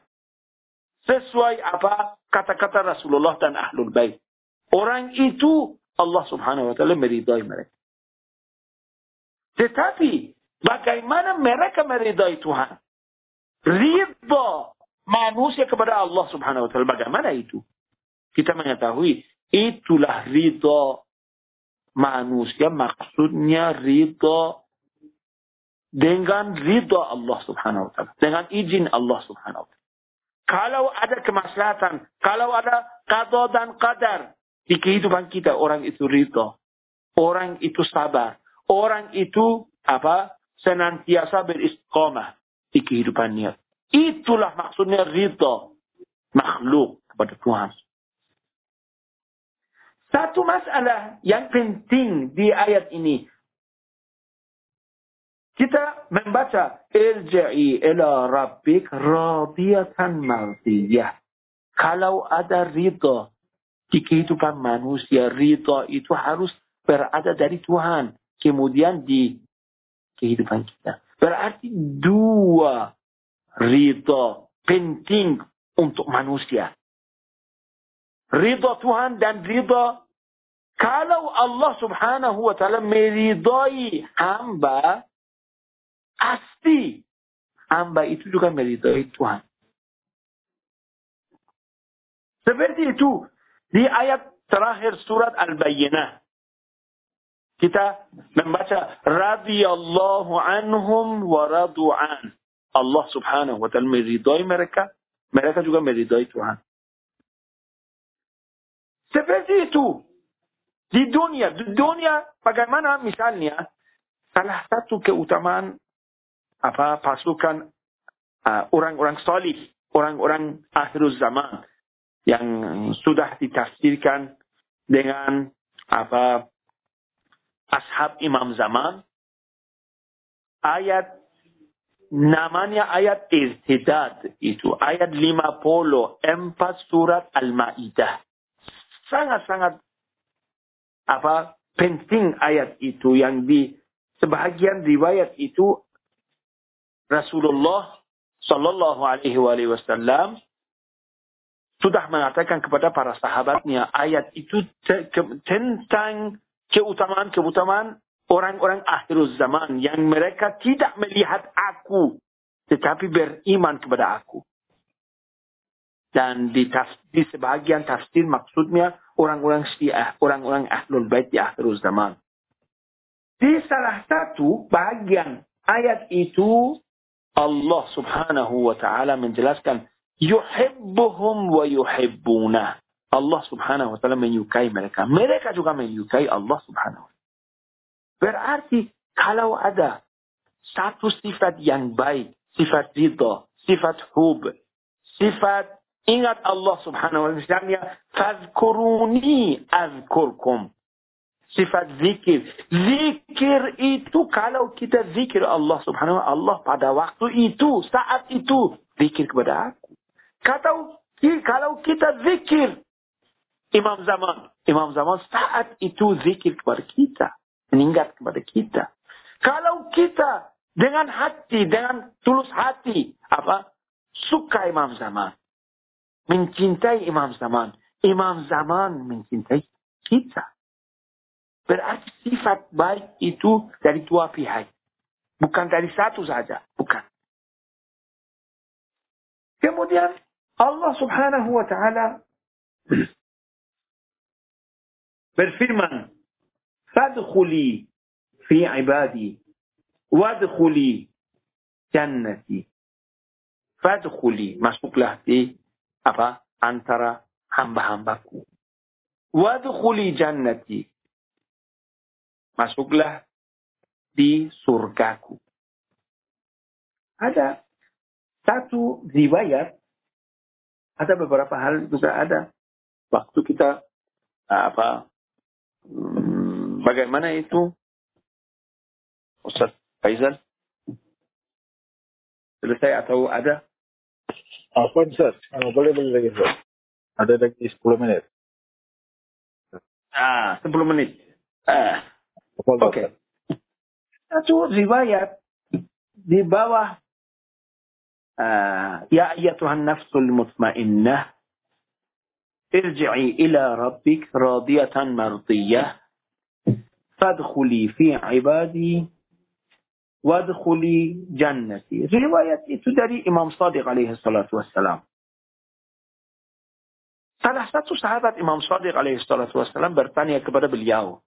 Sesuai apa kata-kata Rasulullah dan Ahlul Bait. Orang itu Allah subhanahu wa ta'ala meridai mereka. Tetapi bagaimana mereka meridai Tuhan? Ridha manusia kepada Allah subhanahu wa ta'ala. Bagaimana itu? Kita mengetahui itulah ridha manusia. Maksudnya ridha dengan ridha Allah subhanahu wa ta'ala. Dengan izin Allah subhanahu wa ta'ala. Kalau ada kemaslahatan, kalau ada qada dan qadar di kehidupan kita, orang itu ridha. Orang itu sabar orang itu apa senantiasa beristiqomah di kehidupannya. Itulah maksudnya ridho makhluk kepada Tuhan. Satu masalah yang penting di ayat ini. Kita membaca irji'i ila rabbik radiyatan mardiyah. Kalau ada ridha di kehidupan manusia, ridha itu harus berada dari Tuhan. Kemudian di kehidupan kita. Berarti dua ridha penting untuk manusia. Ridha Tuhan dan ridha kalau Allah subhanahu wa ta'ala meridai hamba, pasti hamba itu juga meridai Tuhan. Seperti itu di ayat terakhir surat Al-Bayyinah. Kita membaca radhiyallahu anhum wa radu'an. Allah subhanahu wa ta'ala meridai mereka, mereka juga meridai Tuhan. Seperti itu. Di dunia, di dunia bagaimana misalnya salah satu keutamaan apa pasukan uh, orang-orang salih, orang-orang akhir zaman yang sudah ditafsirkan dengan apa ashab imam zaman. Ayat namanya ayat irtidad itu. Ayat 54 surat al-maidah. Sangat-sangat apa penting ayat itu yang di sebahagian riwayat itu Rasulullah Shallallahu Alaihi Wasallam sudah mengatakan kepada para sahabatnya ayat itu tentang keutamaan-keutamaan orang-orang akhir zaman yang mereka tidak melihat aku tetapi beriman kepada aku. Dan di, di sebagian tafsir maksudnya orang-orang syiah, orang-orang ahlul bait di akhir zaman. Di salah satu bagian ayat itu Allah subhanahu wa ta'ala menjelaskan yuhibbuhum wa. Allah subhanahu wa ta'ala menyukai mereka. Mereka juga menyukai Allah subhanahu wa ta'ala. Berarti kalau ada satu sifat yang baik, sifat ridha, sifat hub, sifat ingat Allah subhanahu wa ta'ala. Misalnya, fazkuruni azkurkum. Sifat zikir. Zikir itu kalau kita zikir Allah subhanahu wa ta'ala, Allah pada waktu itu, saat itu, zikir kepada aku. Kalau, kalau kita zikir Imam Zaman, Imam Zaman saat itu zikir kepada kita, meningkat kepada kita. Kalau kita dengan hati, dengan tulus hati, apa? Suka Imam Zaman. Mencintai Imam Zaman. Imam Zaman mencintai kita. Berarti sifat baik itu dari dua pihak. Bukan dari satu saja. Bukan. Kemudian Allah subhanahu wa ta'ala berfirman, Fadkhuli fi ibadi, wadkhuli jannati. Fadkhuli, masuklah di apa antara hamba-hambaku. Wadkhuli jannati. Masuklah di surgaku. Ada satu riwayat ada beberapa hal juga ada. Waktu kita apa hmm, Mm, bagaimana itu? Ustaz Faizal? Selesai atau ada? Apa Ustaz? Boleh boleh lagi Ustaz. Ada lagi 10 menit. Ah, 10 menit. Ah. Oke. Okay. Satu riwayat di bawah ah, Ya ayatuhan nafsul mutmainnah irji'i ila rabbik radiyatan mardiyah fadkhuli fi ibadi wadkhuli jannati. Riwayat itu dari Imam Sadiq alaihi salatu wassalam. Salah satu sahabat Imam Sadiq alaihi salatu wassalam bertanya kepada beliau,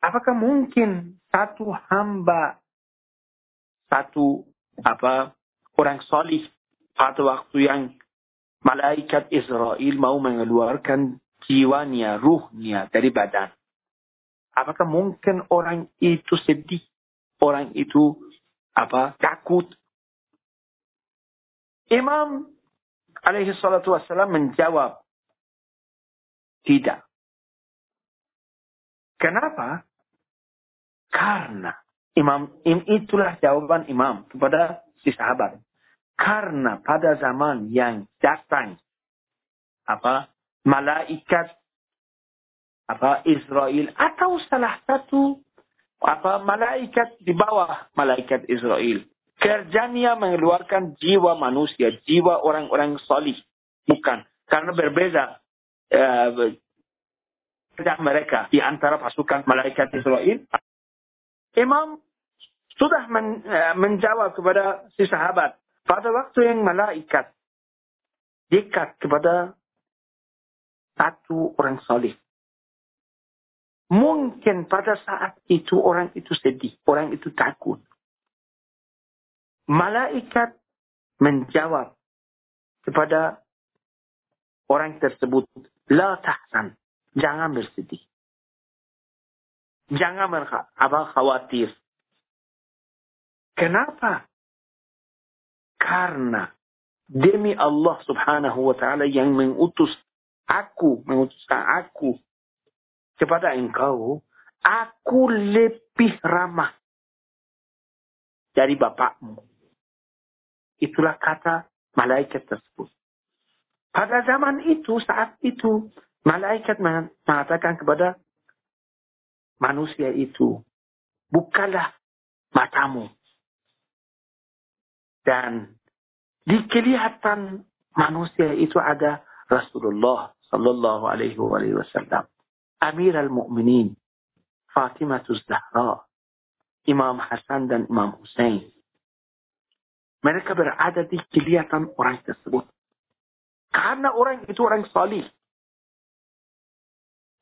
apakah mungkin satu hamba, satu apa orang solih pada waktu yang malaikat Israel mau mengeluarkan jiwanya, ruhnya dari badan. Apakah mungkin orang itu sedih? Orang itu apa takut? Imam alaihi salatu wassalam menjawab, tidak. Kenapa? Karena imam im, itulah jawaban imam kepada si sahabat. Karena pada zaman yang datang apa malaikat apa Israel atau salah satu apa malaikat di bawah malaikat Israel kerjanya mengeluarkan jiwa manusia, jiwa orang-orang solih. Bukan. Karena berbeza uh, mereka di antara pasukan malaikat Israel. Imam sudah men, uh, menjawab kepada si sahabat. Pada waktu yang malaikat dekat kepada satu orang solih. Mungkin pada saat itu orang itu sedih, orang itu takut. Malaikat menjawab kepada orang tersebut, La tahsan, jangan bersedih. Jangan apa khawatir. Kenapa? Karena demi Allah subhanahu wa ta'ala yang mengutus aku, mengutuskan aku kepada engkau, aku lebih ramah dari bapakmu. Itulah kata malaikat tersebut. Pada zaman itu, saat itu, malaikat mengatakan kepada manusia itu, bukalah matamu. Dan di kelihatan manusia itu ada Rasulullah sallallahu alaihi wasallam. Amir al-Mu'minin, Fatimah Zahra, Imam Hasan dan Imam Hussein. Mereka berada di kelihatan orang tersebut. Karena orang itu orang salih.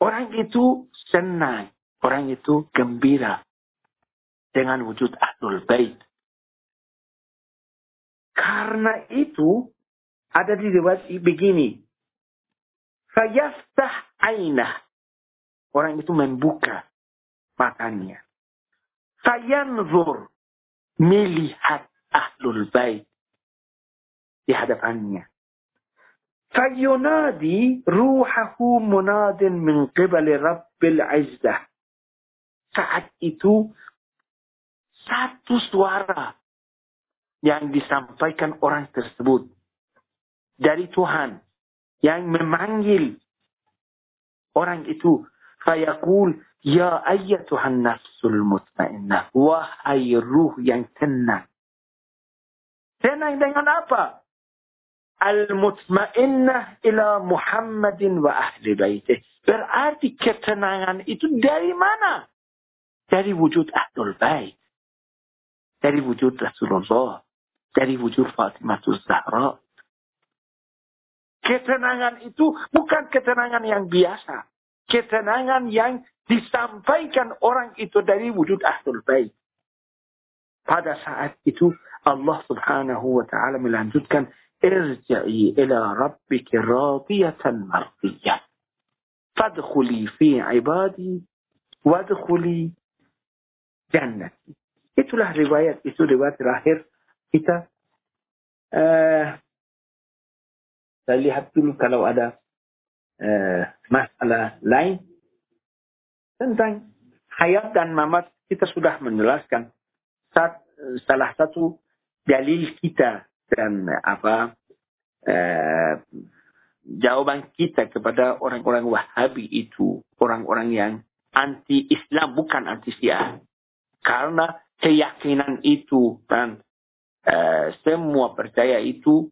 Orang itu senang. Orang itu gembira. Dengan wujud Ahlul Bait. Karena itu ada di riwayat begini. Fayaftah ainah. Orang itu membuka matanya. Fayanzur. Melihat ahlul bait di hadapannya. Fayunadi ruhahu munadin min qibali Rabbil Izzah. Saat itu satu suara yang disampaikan orang tersebut dari Tuhan yang memanggil orang itu fayaqul ya ayyatuhan nafsul mutmainnah wahai ruh yang tenang Tenang dengan apa? Al-mutmainnah ila Muhammadin wa ahli baitih. Berarti ketenangan itu dari mana? Dari wujud Ahlul Bait. Dari wujud Rasulullah. Dari wujud Fatimah Zahra. Ketenangan itu bukan ketenangan yang biasa. Ketenangan yang disampaikan orang itu dari wujud Ahlul Bait. Pada saat itu Allah subhanahu wa ta'ala melanjutkan irja'i ila rabbiki radiyatan mardiyah. Fadkhuli fi ibadi wadkhuli jannati. Itulah riwayat, itu riwayat terakhir kita. Uh, saya lihat dulu kalau ada uh, masalah lain tentang hayat dan mamat kita sudah menjelaskan salah satu dalil kita dan apa eh, jawaban kita kepada orang-orang Wahabi itu orang-orang yang anti Islam bukan anti Syiah karena keyakinan itu dan eh, semua percaya itu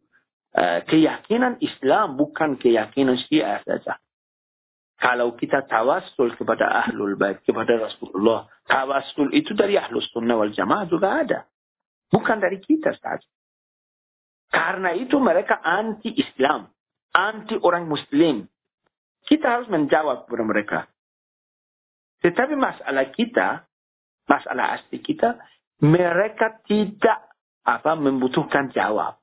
eh, keyakinan Islam bukan keyakinan Syiah saja kalau kita tawassul kepada ahlul bait, kepada Rasulullah, tawassul itu dari ahlus sunnah wal jamaah juga ada. Bukan dari kita saja. Karena itu mereka anti-Islam. Anti orang muslim. Kita harus menjawab kepada mereka. Tetapi masalah kita, masalah asli kita, mereka tidak apa membutuhkan jawab.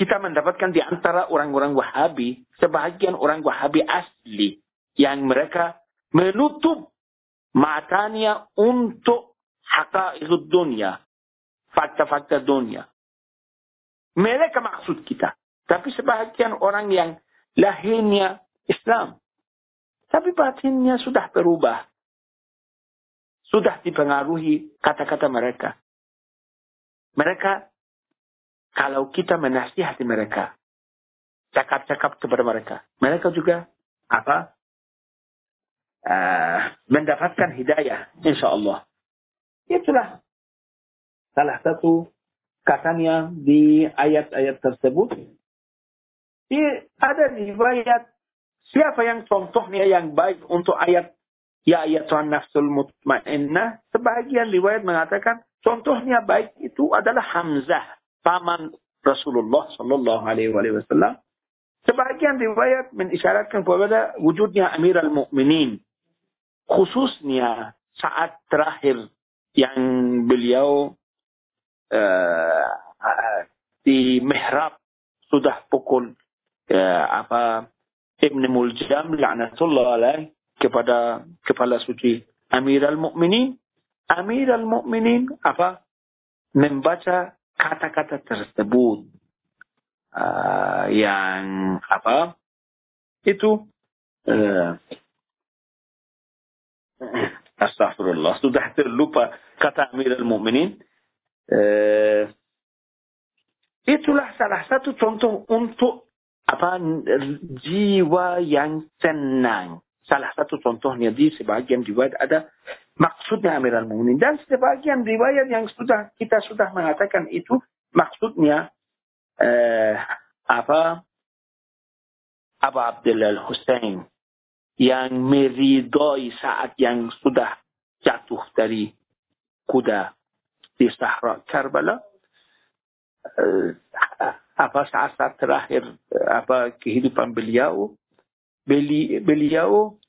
kita mendapatkan di antara orang-orang Wahabi, sebagian orang Wahabi asli yang mereka menutup matanya untuk haqaiqud dunia, fakta-fakta dunia. Mereka maksud kita. Tapi sebagian orang yang lahirnya Islam. Tapi batinnya sudah berubah. Sudah dipengaruhi kata-kata mereka. Mereka, kalau kita menasihati mereka, cakap-cakap kepada mereka, mereka juga apa? Uh, mendapatkan hidayah, insya Allah. Itulah salah satu katanya di ayat-ayat tersebut. Di, ada riwayat siapa yang contohnya yang baik untuk ayat Ya ayatuhan nafsul mutmainnah. Sebagian riwayat mengatakan contohnya baik itu adalah Hamzah. Paman Rasulullah Sallallahu Alaihi Wasallam. Sebagian riwayat mengisyaratkan kepada wujudnya Amirul Mukminin. Khususnya saat terakhir yang beliau uh, di mihrab sudah pukul uh, apa Ibn Muljam laknatullah alaih kepada kepala suci. Amirul Mukminin Amirul Mukminin apa? Membaca kata-kata tersebut. Uh, yang apa? Itu uh, Astagfirullah sudah terlupa kata Amirul Mukminin uh, itulah salah satu contoh untuk apa? Jiwa yang tenang Salah satu contohnya di sebagian riwayat ada maksudnya Amirul Mukminin. Dan sebagian riwayat yang sudah kita sudah mengatakan itu maksudnya eh, apa Abu Abdullah Hussein yang meridoi saat yang sudah jatuh dari kuda di Sahara Karbala eh, apa saat-saat terakhir apa kehidupan beliau beliau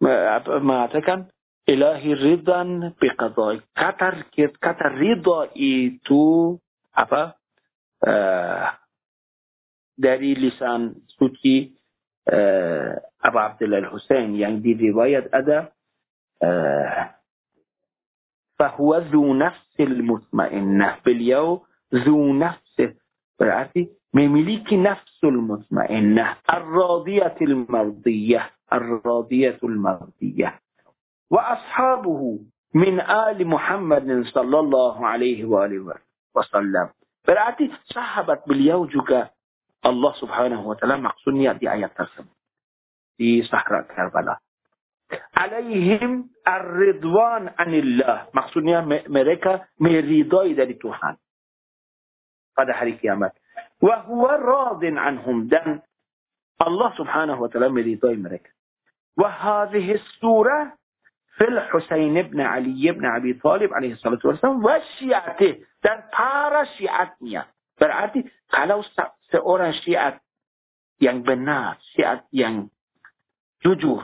mengatakan ilahi ridan biqadai. Kata kata ridha itu apa? Uh, dari lisan suci uh, Abu Abdullah Hussein yang di riwayat ada uh, fahuwa dhu nafsil mutmainnah. Beliau dhu nafsil. Berarti memiliki nafsul mutmainnah. Ar-radiyatil mardiyah. الراضية المرضية وأصحابه من آل محمد صلى الله عليه وآله وسلم berarti sahabat beliau juga Allah subhanahu wa ta'ala maksudnya di ayat tersebut di Sahara Karbala alaihim ar-ridwan anillah maksudnya mereka meridai dari Tuhan pada hari kiamat وهو راض عنهم. دم. الله سبحانه وتعالى ملي طيب دايم وهذه السورة في الحسين بن علي بن أبي طالب عليه الصلاة والسلام وشيعته. در طار شيعتنيا برعتي قالوا سؤال شيعه yang benar, syiat yang jujur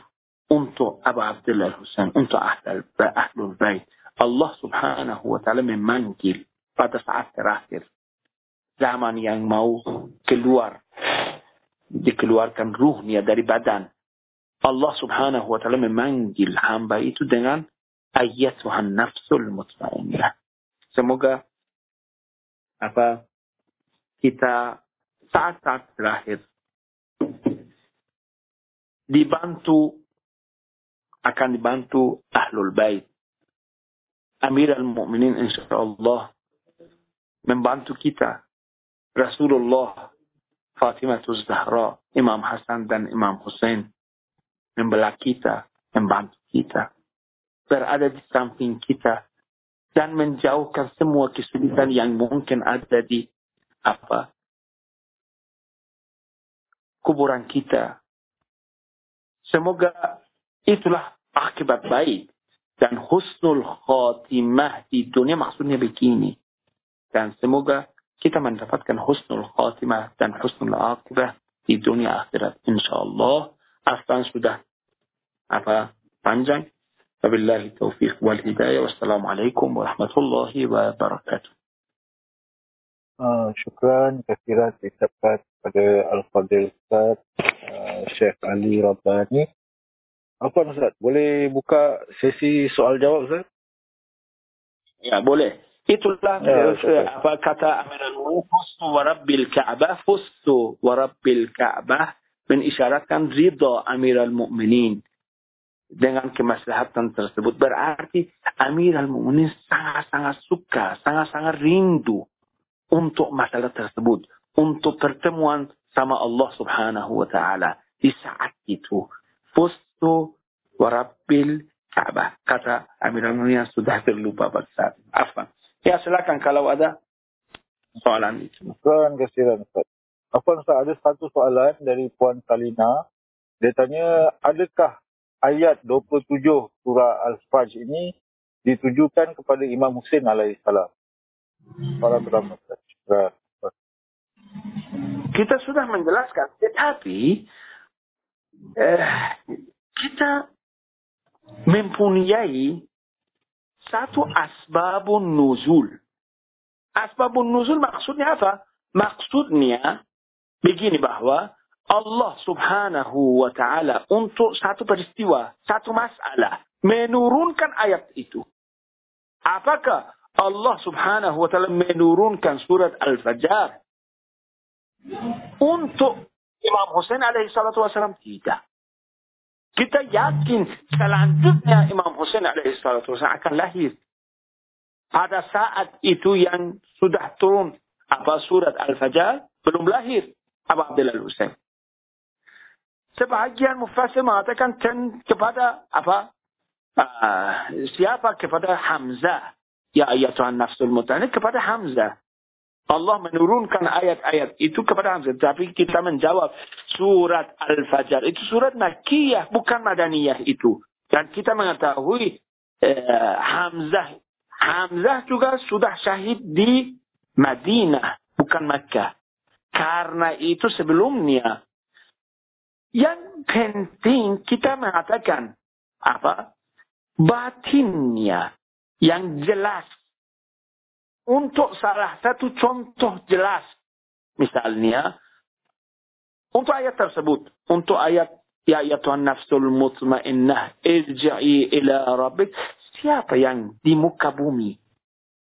untuk أبا عبد الله الحسين Ahlul, أهل البيت. الله سبحانه وتعالى ta'ala memanggil pada saat. Zaman yang mau keluar, dikeluarkan ruhnya dari badan. Allah subhanahu wa ta'ala memanggil hamba itu dengan ayat Tuhan nafsul mutmainnah. Semoga apa kita saat-saat terakhir dibantu akan dibantu ahlul bait. Amir al-Mu'minin insyaallah membantu kita. Rasulullah Fatimah Zahra, Imam Hasan dan Imam Hussein membela kita, membantu kita, berada di samping kita, dan menjauhkan semua kesulitan yang mungkin ada di apa kuburan kita. Semoga itulah akibat baik dan husnul khotimah di dunia maksudnya begini. Dan semoga kita mendapatkan husnul khotimah dan husnul akibat di dunia akhirat insyaallah Afan sudah apa panjang. Wabillahi taufiq wal hidayah. Wassalamualaikum warahmatullahi wabarakatuh. Uh, syukran kasiran diucapkan kepada Al-Fadil Ustaz uh, Syekh Ali Rabbani. Apa Ustaz? Boleh buka sesi soal jawab Ustaz? Ya, boleh. Itulah ya, uh, apa kata Amirul Fustu wa Rabbil Ka'bah, Fustu wa Rabbil Ka'bah, mengisyaratkan ridha Amirul Mukminin dengan kemaslahatan tersebut berarti Amir al-Mu'minin sangat-sangat suka, sangat-sangat rindu untuk masalah tersebut, untuk pertemuan sama Allah Subhanahu wa taala di saat itu. Fustu warabbil Ka'bah. Kata Amir al-Mu'minin sudah terlupa pada saat. Afan. Ya silakan kalau ada soalan itu. Terima kasih Ustaz. Apa Ustaz ada satu soalan dari Puan Salina. Dia tanya, adakah ayat 27 surah Al-Fajr ini ditujukan kepada Imam Hussein alaihissalam? Para Ustaz. Kita sudah menjelaskan, tetapi eh, kita mempunyai satu asbabun nuzul. Asbabun nuzul maksudnya apa? Maksudnya begini bahwa Allah subhanahu wa ta'ala untuk satu peristiwa, satu masalah, menurunkan ayat itu. Apakah Allah subhanahu wa ta'ala menurunkan surat Al-Fajr untuk Imam Hussein alaihi salatu wasalam? Tidak. Kita yakin selanjutnya Imam Hussein alaihi salatu wasalam akan lahir. Pada saat itu yang sudah turun apa surat Al-Fajr belum lahir Abu Abdullah Hussein. Sebahagian mufassir mengatakan ten kepada apa? Uh, siapa kepada Hamzah? Ya ayat Tuhan nafsul mutani kepada Hamzah. Allah menurunkan ayat-ayat itu kepada Hamzah. Tapi kita menjawab surat Al-Fajr. Itu surat Makiyah, bukan Madaniyah itu. Dan kita mengetahui uh, Hamzah. Hamzah juga sudah syahid di Madinah, bukan Makkah. Karena itu sebelumnya. Yang penting kita mengatakan apa? Batinnya yang jelas. Untuk salah satu contoh jelas. Misalnya, untuk ayat tersebut, untuk ayat Ya ayatuhan nafsul mutmainnah irja'i ila rabbik. Siapa yang di muka bumi,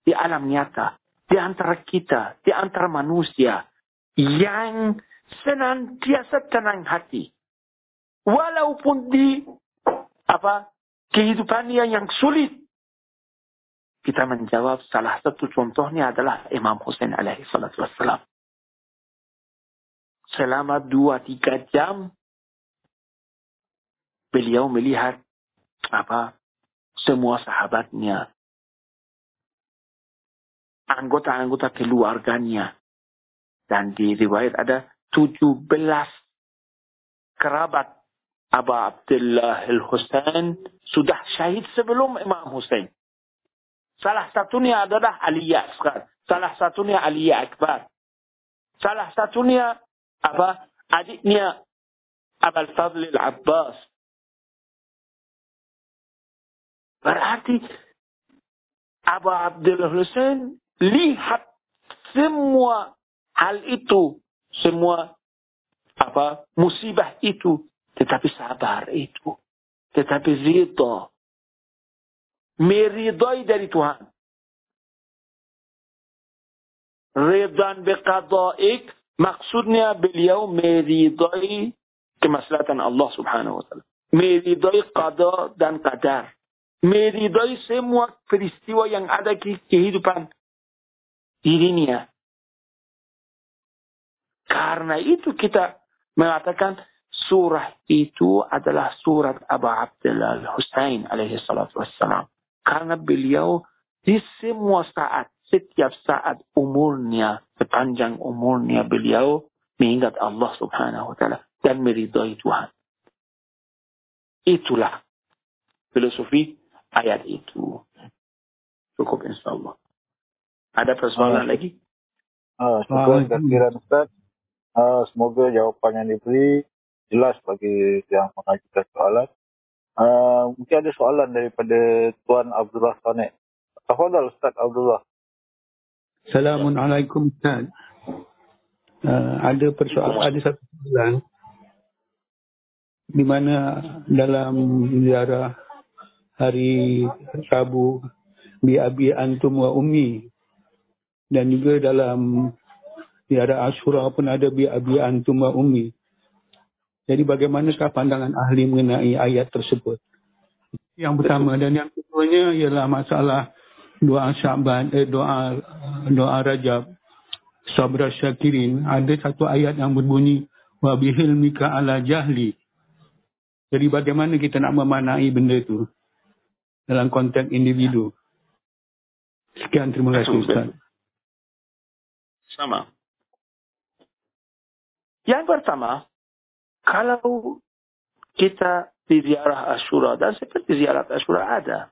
di alam nyata, di antara kita, di antara manusia, yang senantiasa tenang hati. Walaupun di apa kehidupannya yang sulit. Kita menjawab salah satu contohnya adalah Imam Hussein alaihi salatu wassalam. Selama dua tiga jam beliau melihat apa semua sahabatnya anggota-anggota keluarganya dan di riwayat ada 17 kerabat Abu Abdullah al-Husain sudah syahid sebelum Imam Hussein. Salah satunya adalah Ali Asghar. Salah satunya Ali Akbar. Salah satunya apa? Adiknya Abul Fadl al-Abbas. Berarti Abu Abdullah Hussein lihat semua hal itu, semua apa musibah itu, tetapi sabar itu, tetapi ridha, meridai dari Tuhan. Ridhan biqadaik maksudnya beliau meridai kemaslahatan Allah Subhanahu wa taala. Meridai qada dan qadar. Meridai semua peristiwa yang ada di kehidupan dirinya. Karena itu kita mengatakan surah itu adalah surat Abu Abdullah Al-Husain alaihi salatu wassalam. Karena beliau di semua saat, setiap saat umurnya, sepanjang umurnya beliau mengingat Allah subhanahu wa ta'ala dan meridai Tuhan. Itulah filosofi ayat itu. Cukup insya Allah. Ada persoalan lagi? Ah, syukur kehadiran Ustaz. Uh, semoga jawapan yang diberi jelas bagi yang mengajukan soalan. Uh, mungkin ada soalan daripada Tuan Abdullah Sonek. Tafadhal Ustaz Abdullah. Assalamualaikum Ustaz. Uh, ada persoalan ada satu soalan di mana dalam ziarah hari Rabu bi abi antum wa ummi dan juga dalam tiada Ashura pun ada bi abi antum wa ummi. Jadi bagaimanakah pandangan ahli mengenai ayat tersebut? Yang pertama dan yang keduanya ialah masalah doa Syaban eh, doa doa Rajab Sabra Syakirin ada satu ayat yang berbunyi wa bihilmika ala jahli. Jadi bagaimana kita nak memanai benda itu dalam konteks individu? Sekian terima kasih Ustaz. Sama. Yang pertama, kalau kita di ziarah Ashura dan seperti ziarah Ashura ada.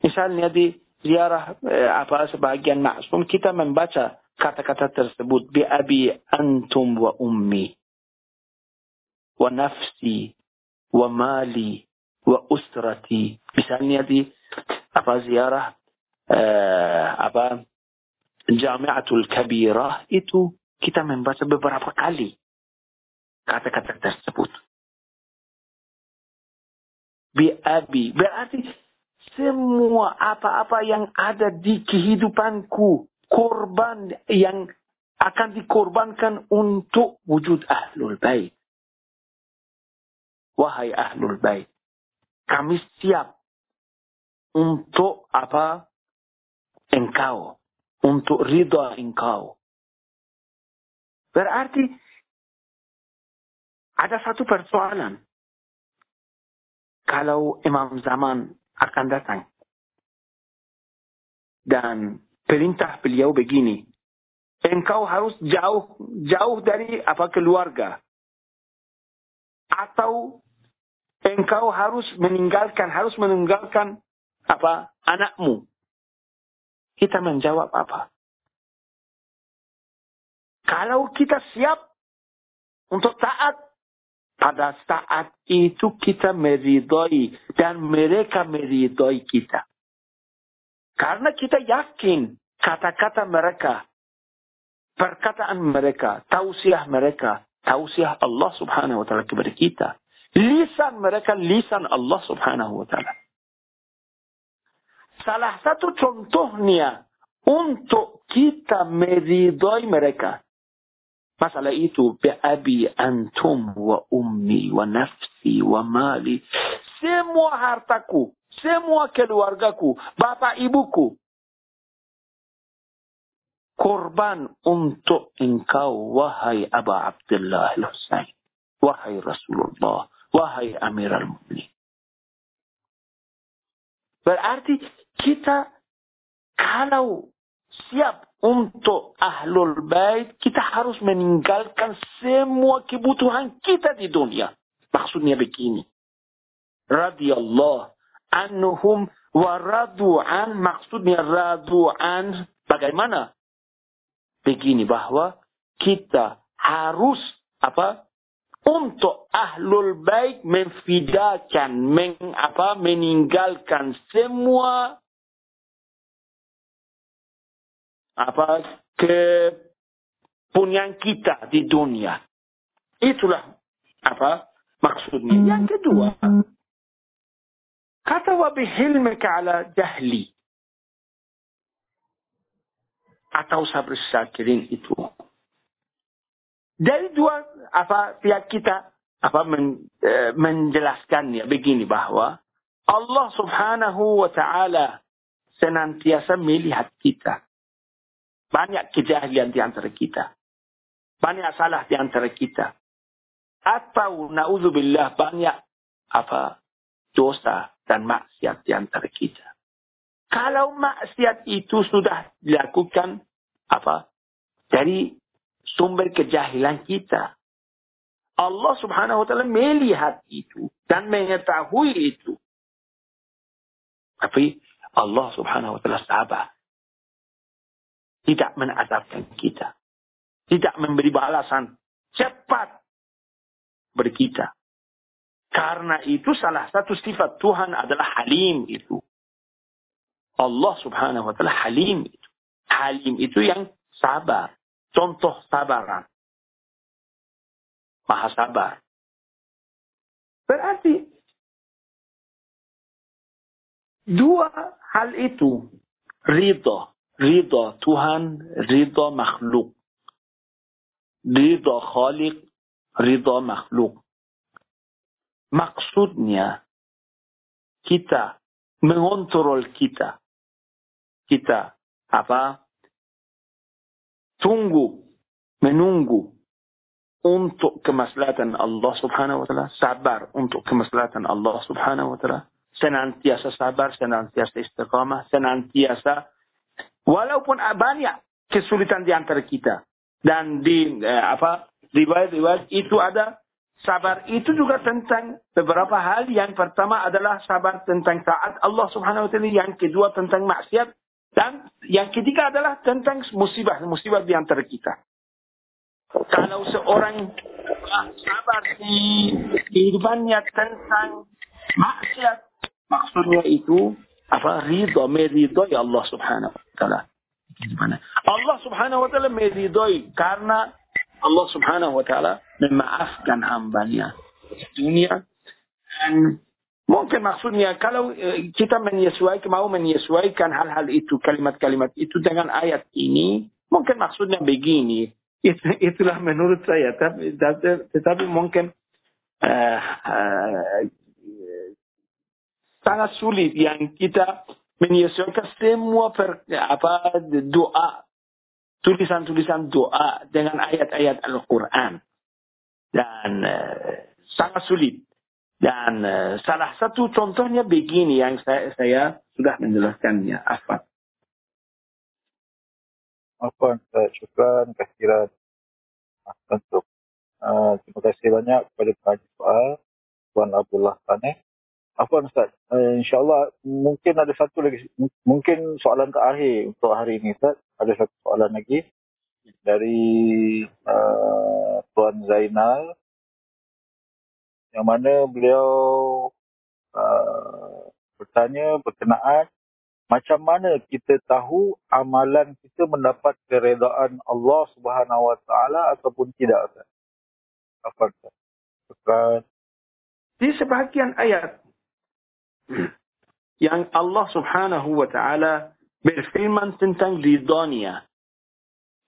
Misalnya di ziarah eh, apa sebagian maksum kita membaca kata-kata tersebut bi abi antum wa ummi wa nafsi wa mali wa usrati misalnya di apa ziarah eh, apa Jamiatul Kabirah itu kita membaca beberapa kali kata-kata tersebut biabi. Berarti semua apa-apa yang ada di kehidupanku, korban yang akan dikorbankan untuk wujud ahlul bait. Wahai ahlul bait, kami siap untuk apa? Engkau, untuk ridha engkau. Berarti ada satu persoalan kalau Imam Zaman akan datang. Dan perintah beliau begini. Engkau harus jauh jauh dari apa keluarga. Atau engkau harus meninggalkan harus meninggalkan apa anakmu. Kita menjawab apa? Kalau kita siap untuk taat pada saat itu kita meridoi dan mereka meridoi kita. Karena kita yakin kata-kata mereka, perkataan mereka, tausiah mereka, tausiah Allah subhanahu wa ta'ala kepada kita. Lisan mereka, lisan Allah subhanahu wa ta'ala. Salah satu contohnya untuk kita meridoi mereka مثلا إيتو بأبي أنتم وأمي ونفسي ومالي. سموا هارتكو سموا كلوارجكو بابا إبوكو قربان انتو إنكاو وهاي أبا عبد الله الحسين وهاي رسول الله وهاي أمير المؤمنين. berarti kita كانوا siap untuk ahlul bait, kita harus meninggalkan semua kebutuhan kita di dunia. Maksudnya begini. Radiyallah anhum wa radu'an. Maksudnya radu'an. Bagaimana? Begini bahwa kita harus apa? Untuk ahlul bait memfidakan, men, apa, meninggalkan semua apa kepunyaan kita di dunia. Itulah apa maksudnya. Yang kedua, kata wa bihilmika ala jahli atau sabr syakirin itu. Dari dua apa pihak kita apa men, e, menjelaskannya begini bahwa Allah Subhanahu wa taala senantiasa melihat kita. Banyak kejahilian di antara kita. Banyak salah di antara kita. Atau na'udzubillah banyak apa dosa dan maksiat di antara kita. Kalau maksiat itu sudah dilakukan apa dari sumber kejahilan kita. Allah subhanahu wa ta'ala melihat itu dan mengetahui itu. Tapi Allah subhanahu wa ta'ala sabar tidak menazabkan kita. Tidak memberi balasan cepat berkita. Karena itu salah satu sifat Tuhan adalah halim itu. Allah subhanahu wa ta'ala halim itu. Halim itu yang sabar. Contoh sabaran. Maha sabar. Berarti dua hal itu ridho ridha Tuhan, ridha makhluk. Ridha Khalik, ridha makhluk. Maksudnya, kita mengontrol kita. Kita apa? Tunggu, menunggu untuk kemaslahatan Allah Subhanahu wa taala, sabar untuk kemaslahatan Allah Subhanahu wa taala, senantiasa sabar, senantiasa istiqamah, senantiasa walaupun banyak kesulitan di antara kita. Dan di eh, apa riwayat-riwayat itu ada sabar. Itu juga tentang beberapa hal. Yang pertama adalah sabar tentang taat Allah Subhanahu wa taala, yang kedua tentang maksiat. Dan yang ketiga adalah tentang musibah. Musibah di antara kita. Kalau seorang sabar di kehidupannya tentang maksiat, maksudnya itu apa? Ridho meridhoi Allah Subhanahu wa taala. Allah Subhanahu wa taala meridhoi karena Allah Subhanahu wa taala memaafkan hambanya. Dunia. Dan mungkin maksudnya kalau eh, kita menyesuaikan mau menyesuaikan hal-hal itu kalimat-kalimat itu dengan ayat ini mungkin maksudnya begini. Itu, itulah menurut saya. Tapi, tetapi mungkin uh, uh, sangat sulit yang kita menyesuaikan semua per, apa doa tulisan-tulisan doa dengan ayat-ayat Al-Quran. Dan uh, sangat sulit. Dan uh, salah satu contohnya begini yang saya, saya sudah menjelaskannya. Apa? Afwan, syukran kehadiran untuk uh, terima kasih banyak kepada pengaji soal Tuan Abdullah Taneh. Afwan Ustaz, uh, insyaAllah mungkin ada satu lagi, mungkin soalan terakhir untuk hari ini Ustaz. Ada satu soalan lagi dari uh, Tuan Zainal yang mana beliau uh, bertanya berkenaan macam mana kita tahu amalan kita mendapat keredaan Allah Subhanahu Wa Taala ataupun tidak? Apa? Bukan. Di sebahagian ayat yang Allah Subhanahu Wa Taala berfirman tentang ridhonya,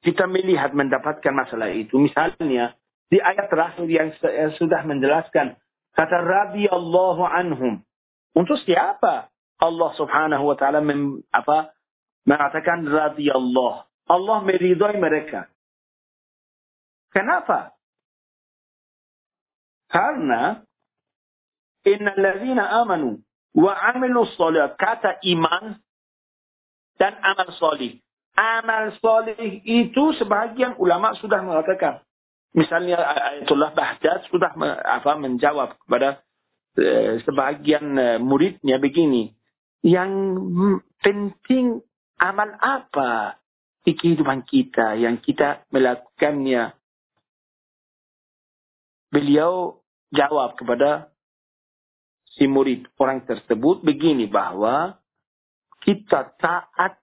kita melihat mendapatkan masalah itu. Misalnya di ayat terakhir yang sudah menjelaskan kata radhiyallahu anhum. Untuk siapa? Allah Subhanahu wa taala apa mengatakan radhiyallah. Allah meridhai mereka. Kenapa? Karena innal ladzina amanu wa amilu shalat kata iman dan amal salih. Amal salih itu sebagian ulama sudah mengatakan. Misalnya Ayatullah Bahdad sudah apa menjawab kepada eh, sebagian eh, muridnya begini yang penting amal apa di kehidupan kita yang kita melakukannya. Beliau jawab kepada si murid orang tersebut begini bahwa kita taat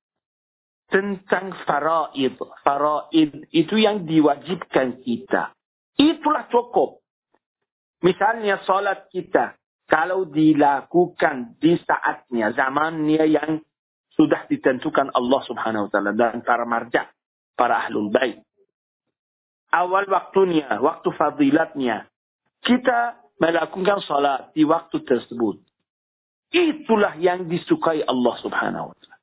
tentang faraid. Faraid itu yang diwajibkan kita. Itulah cukup. Misalnya salat kita kalau dilakukan di saatnya, zamannya yang sudah ditentukan Allah Subhanahu wa taala dan para marja, para ahlul bait. Awal waktunya, waktu fadilatnya, kita melakukan salat di waktu tersebut. Itulah yang disukai Allah Subhanahu wa taala.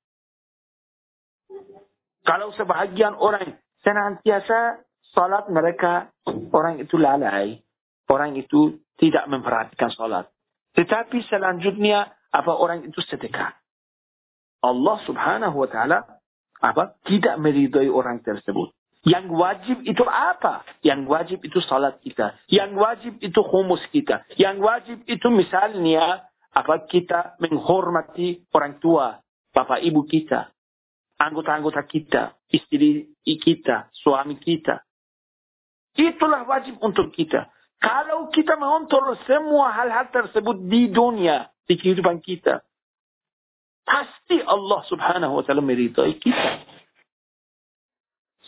Kalau sebahagian orang senantiasa salat mereka, orang itu lalai, orang itu tidak memperhatikan salat. Tetapi selanjutnya apa orang itu sedekah. Allah Subhanahu wa taala apa tidak meridhai orang tersebut. Yang wajib itu apa? Yang wajib itu salat kita. Yang wajib itu humus kita. Yang wajib itu misalnya apa kita menghormati orang tua, bapak ibu kita, anggota-anggota kita, istri kita, suami kita. Itulah wajib untuk kita. Kalau kita mengontrol semua hal-hal tersebut di dunia, di kehidupan kita, pasti Allah subhanahu wa ta'ala meridai kita.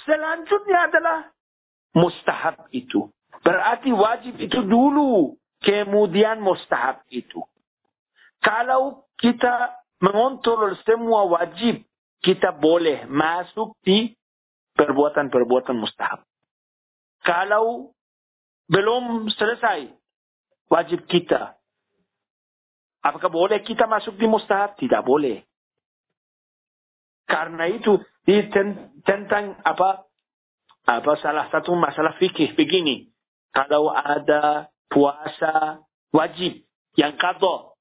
Selanjutnya adalah mustahab itu. Berarti wajib itu dulu, kemudian mustahab itu. Kalau kita mengontrol semua wajib, kita boleh masuk di perbuatan-perbuatan mustahab. Kalau belum selesai wajib kita. Apakah boleh kita masuk di mustahab? Tidak boleh. Karena itu di tentang apa apa salah satu masalah fikih begini. Kalau ada puasa wajib yang kado,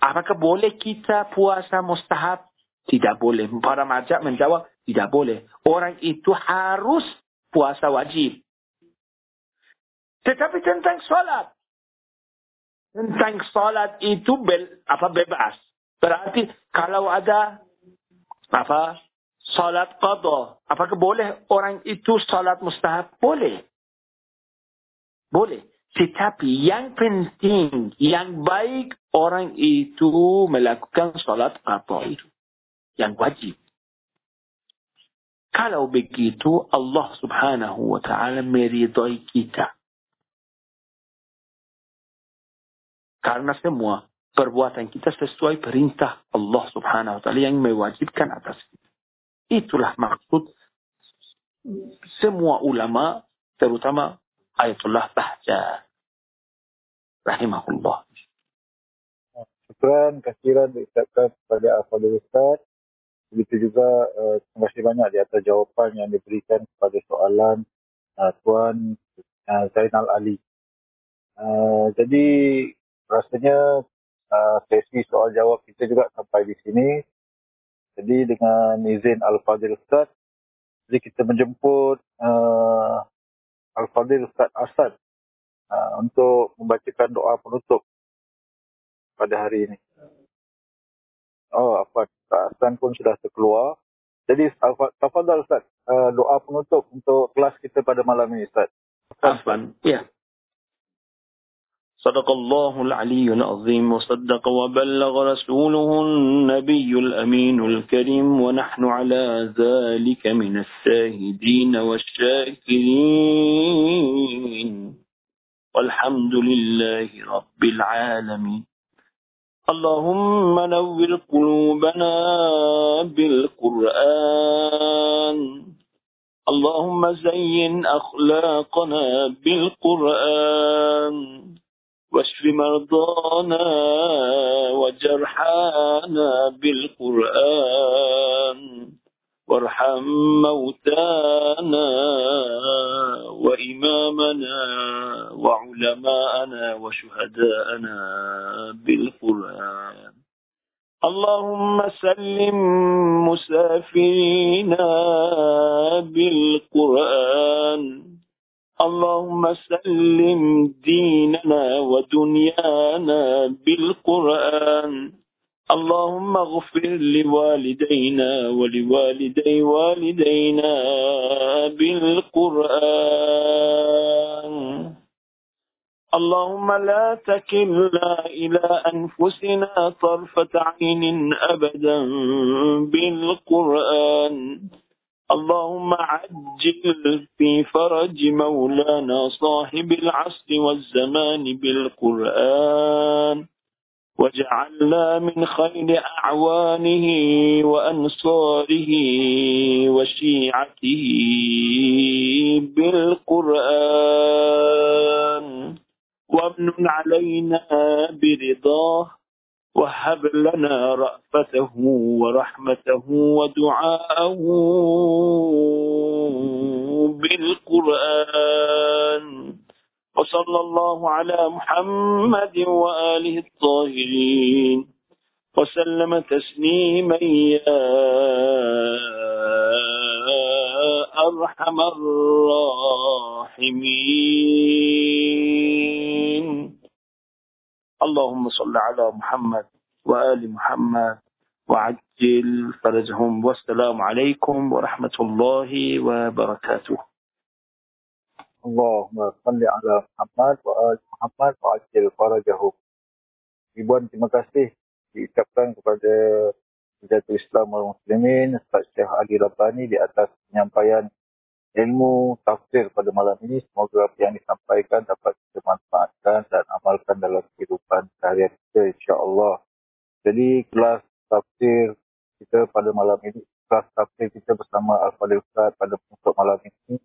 apakah boleh kita puasa mustahab? Tidak boleh. Para majak menjawab tidak boleh. Orang itu harus puasa wajib. Tetapi tentang sholat. Tentang sholat itu bel, apa bebas. Berarti kalau ada apa salat qada. Apakah boleh orang itu salat mustahab? Boleh. Boleh. Tetapi yang penting, yang baik orang itu melakukan salat qada itu. Yang wajib. Kalau begitu Allah subhanahu wa ta'ala meridai kita. Karena semua perbuatan kita sesuai perintah Allah subhanahu wa ta'ala yang mewajibkan atas kita. Itulah maksud semua ulama, terutama Ayatullah Bahja. Rahimahullah. Syukran, kasiran diucapkan kepada Al-Fadhil Ustaz. Begitu juga uh, terima kasih banyak di atas jawapan yang diberikan kepada soalan uh, Tuan uh, Zainal Ali. Uh, jadi rasanya uh, sesi soal jawab kita juga sampai di sini. Jadi dengan izin Al-Fadhil Ustaz, jadi kita menjemput uh, Al-Fadhil Ustaz Asad uh, untuk membacakan doa penutup pada hari ini. Oh, apa? Asad pun sudah terkeluar. Jadi, Al-Fadhil Ustaz, uh, doa penutup untuk kelas kita pada malam ini Ustaz. Afan, ya. صدق الله العلي العظيم. وصدق وبلغ رسوله النبي الأمين الكريم. ونحن على ذلك من الشاهدين والشاكرين. والحمد لله رب العالمين. اللهم نور قلوبنا بالقرآن. اللهم زين أخلاقنا بالقرآن. واشف مرضانا وجرحانا بالقرآن. وارحم موتانا وإمامنا وعلماءنا وشهداءنا بالقرآن. اللهم سلم مسافرينا بالقرآن. اللهم سلم ديننا ودنيانا بالقرآن. اللهم اغفر لوالدينا ولوالدي والدينا بالقرآن. اللهم لا تكلنا إلى أنفسنا طرفة عين أبدا بالقرآن. اللهم عجل في فرج مولانا صاحب العصر والزمان بالقرآن واجعلنا من خير أعوانه وأنصاره وشيعته بالقرآن. وامن علينا برضاه وهب لنا رأفته ورحمته ودعاءه بالقرآن. وصلى الله على محمد وآله الطاهرين. وسلم تسليما يا أرحم الراحمين. اللهم صل على محمد وآل محمد وعجل فرجهم والسلام عليكم ورحمة الله وبركاته اللهم صل على محمد وآل محمد وعجل فرجهم Ribuan terima kasih diucapkan kepada Jatul Islam Muslimin Ustaz Syekh Ali Rabbani di atas penyampaian ilmu tafsir pada malam ini. Semoga apa yang disampaikan dapat kita manfaatkan dan amalkan dalam kehidupan seharian kita insyaAllah. Jadi kelas tafsir kita pada malam ini, kelas tafsir kita bersama Al-Fadhil Ustaz pada untuk malam ini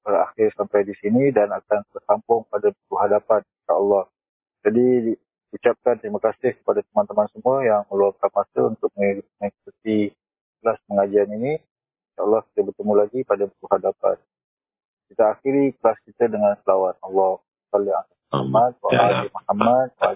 berakhir sampai di sini dan akan bersambung pada minggu hadapan insyaAllah. Jadi di ucapkan terima kasih kepada teman-teman semua yang meluangkan masa untuk mengikuti kelas pengajian ini. InsyaAllah kita bertemu lagi pada hadapan. Kita akhiri kelas kita dengan selawat Allah. Sallallahu Muhammad wa ali Muhammad wa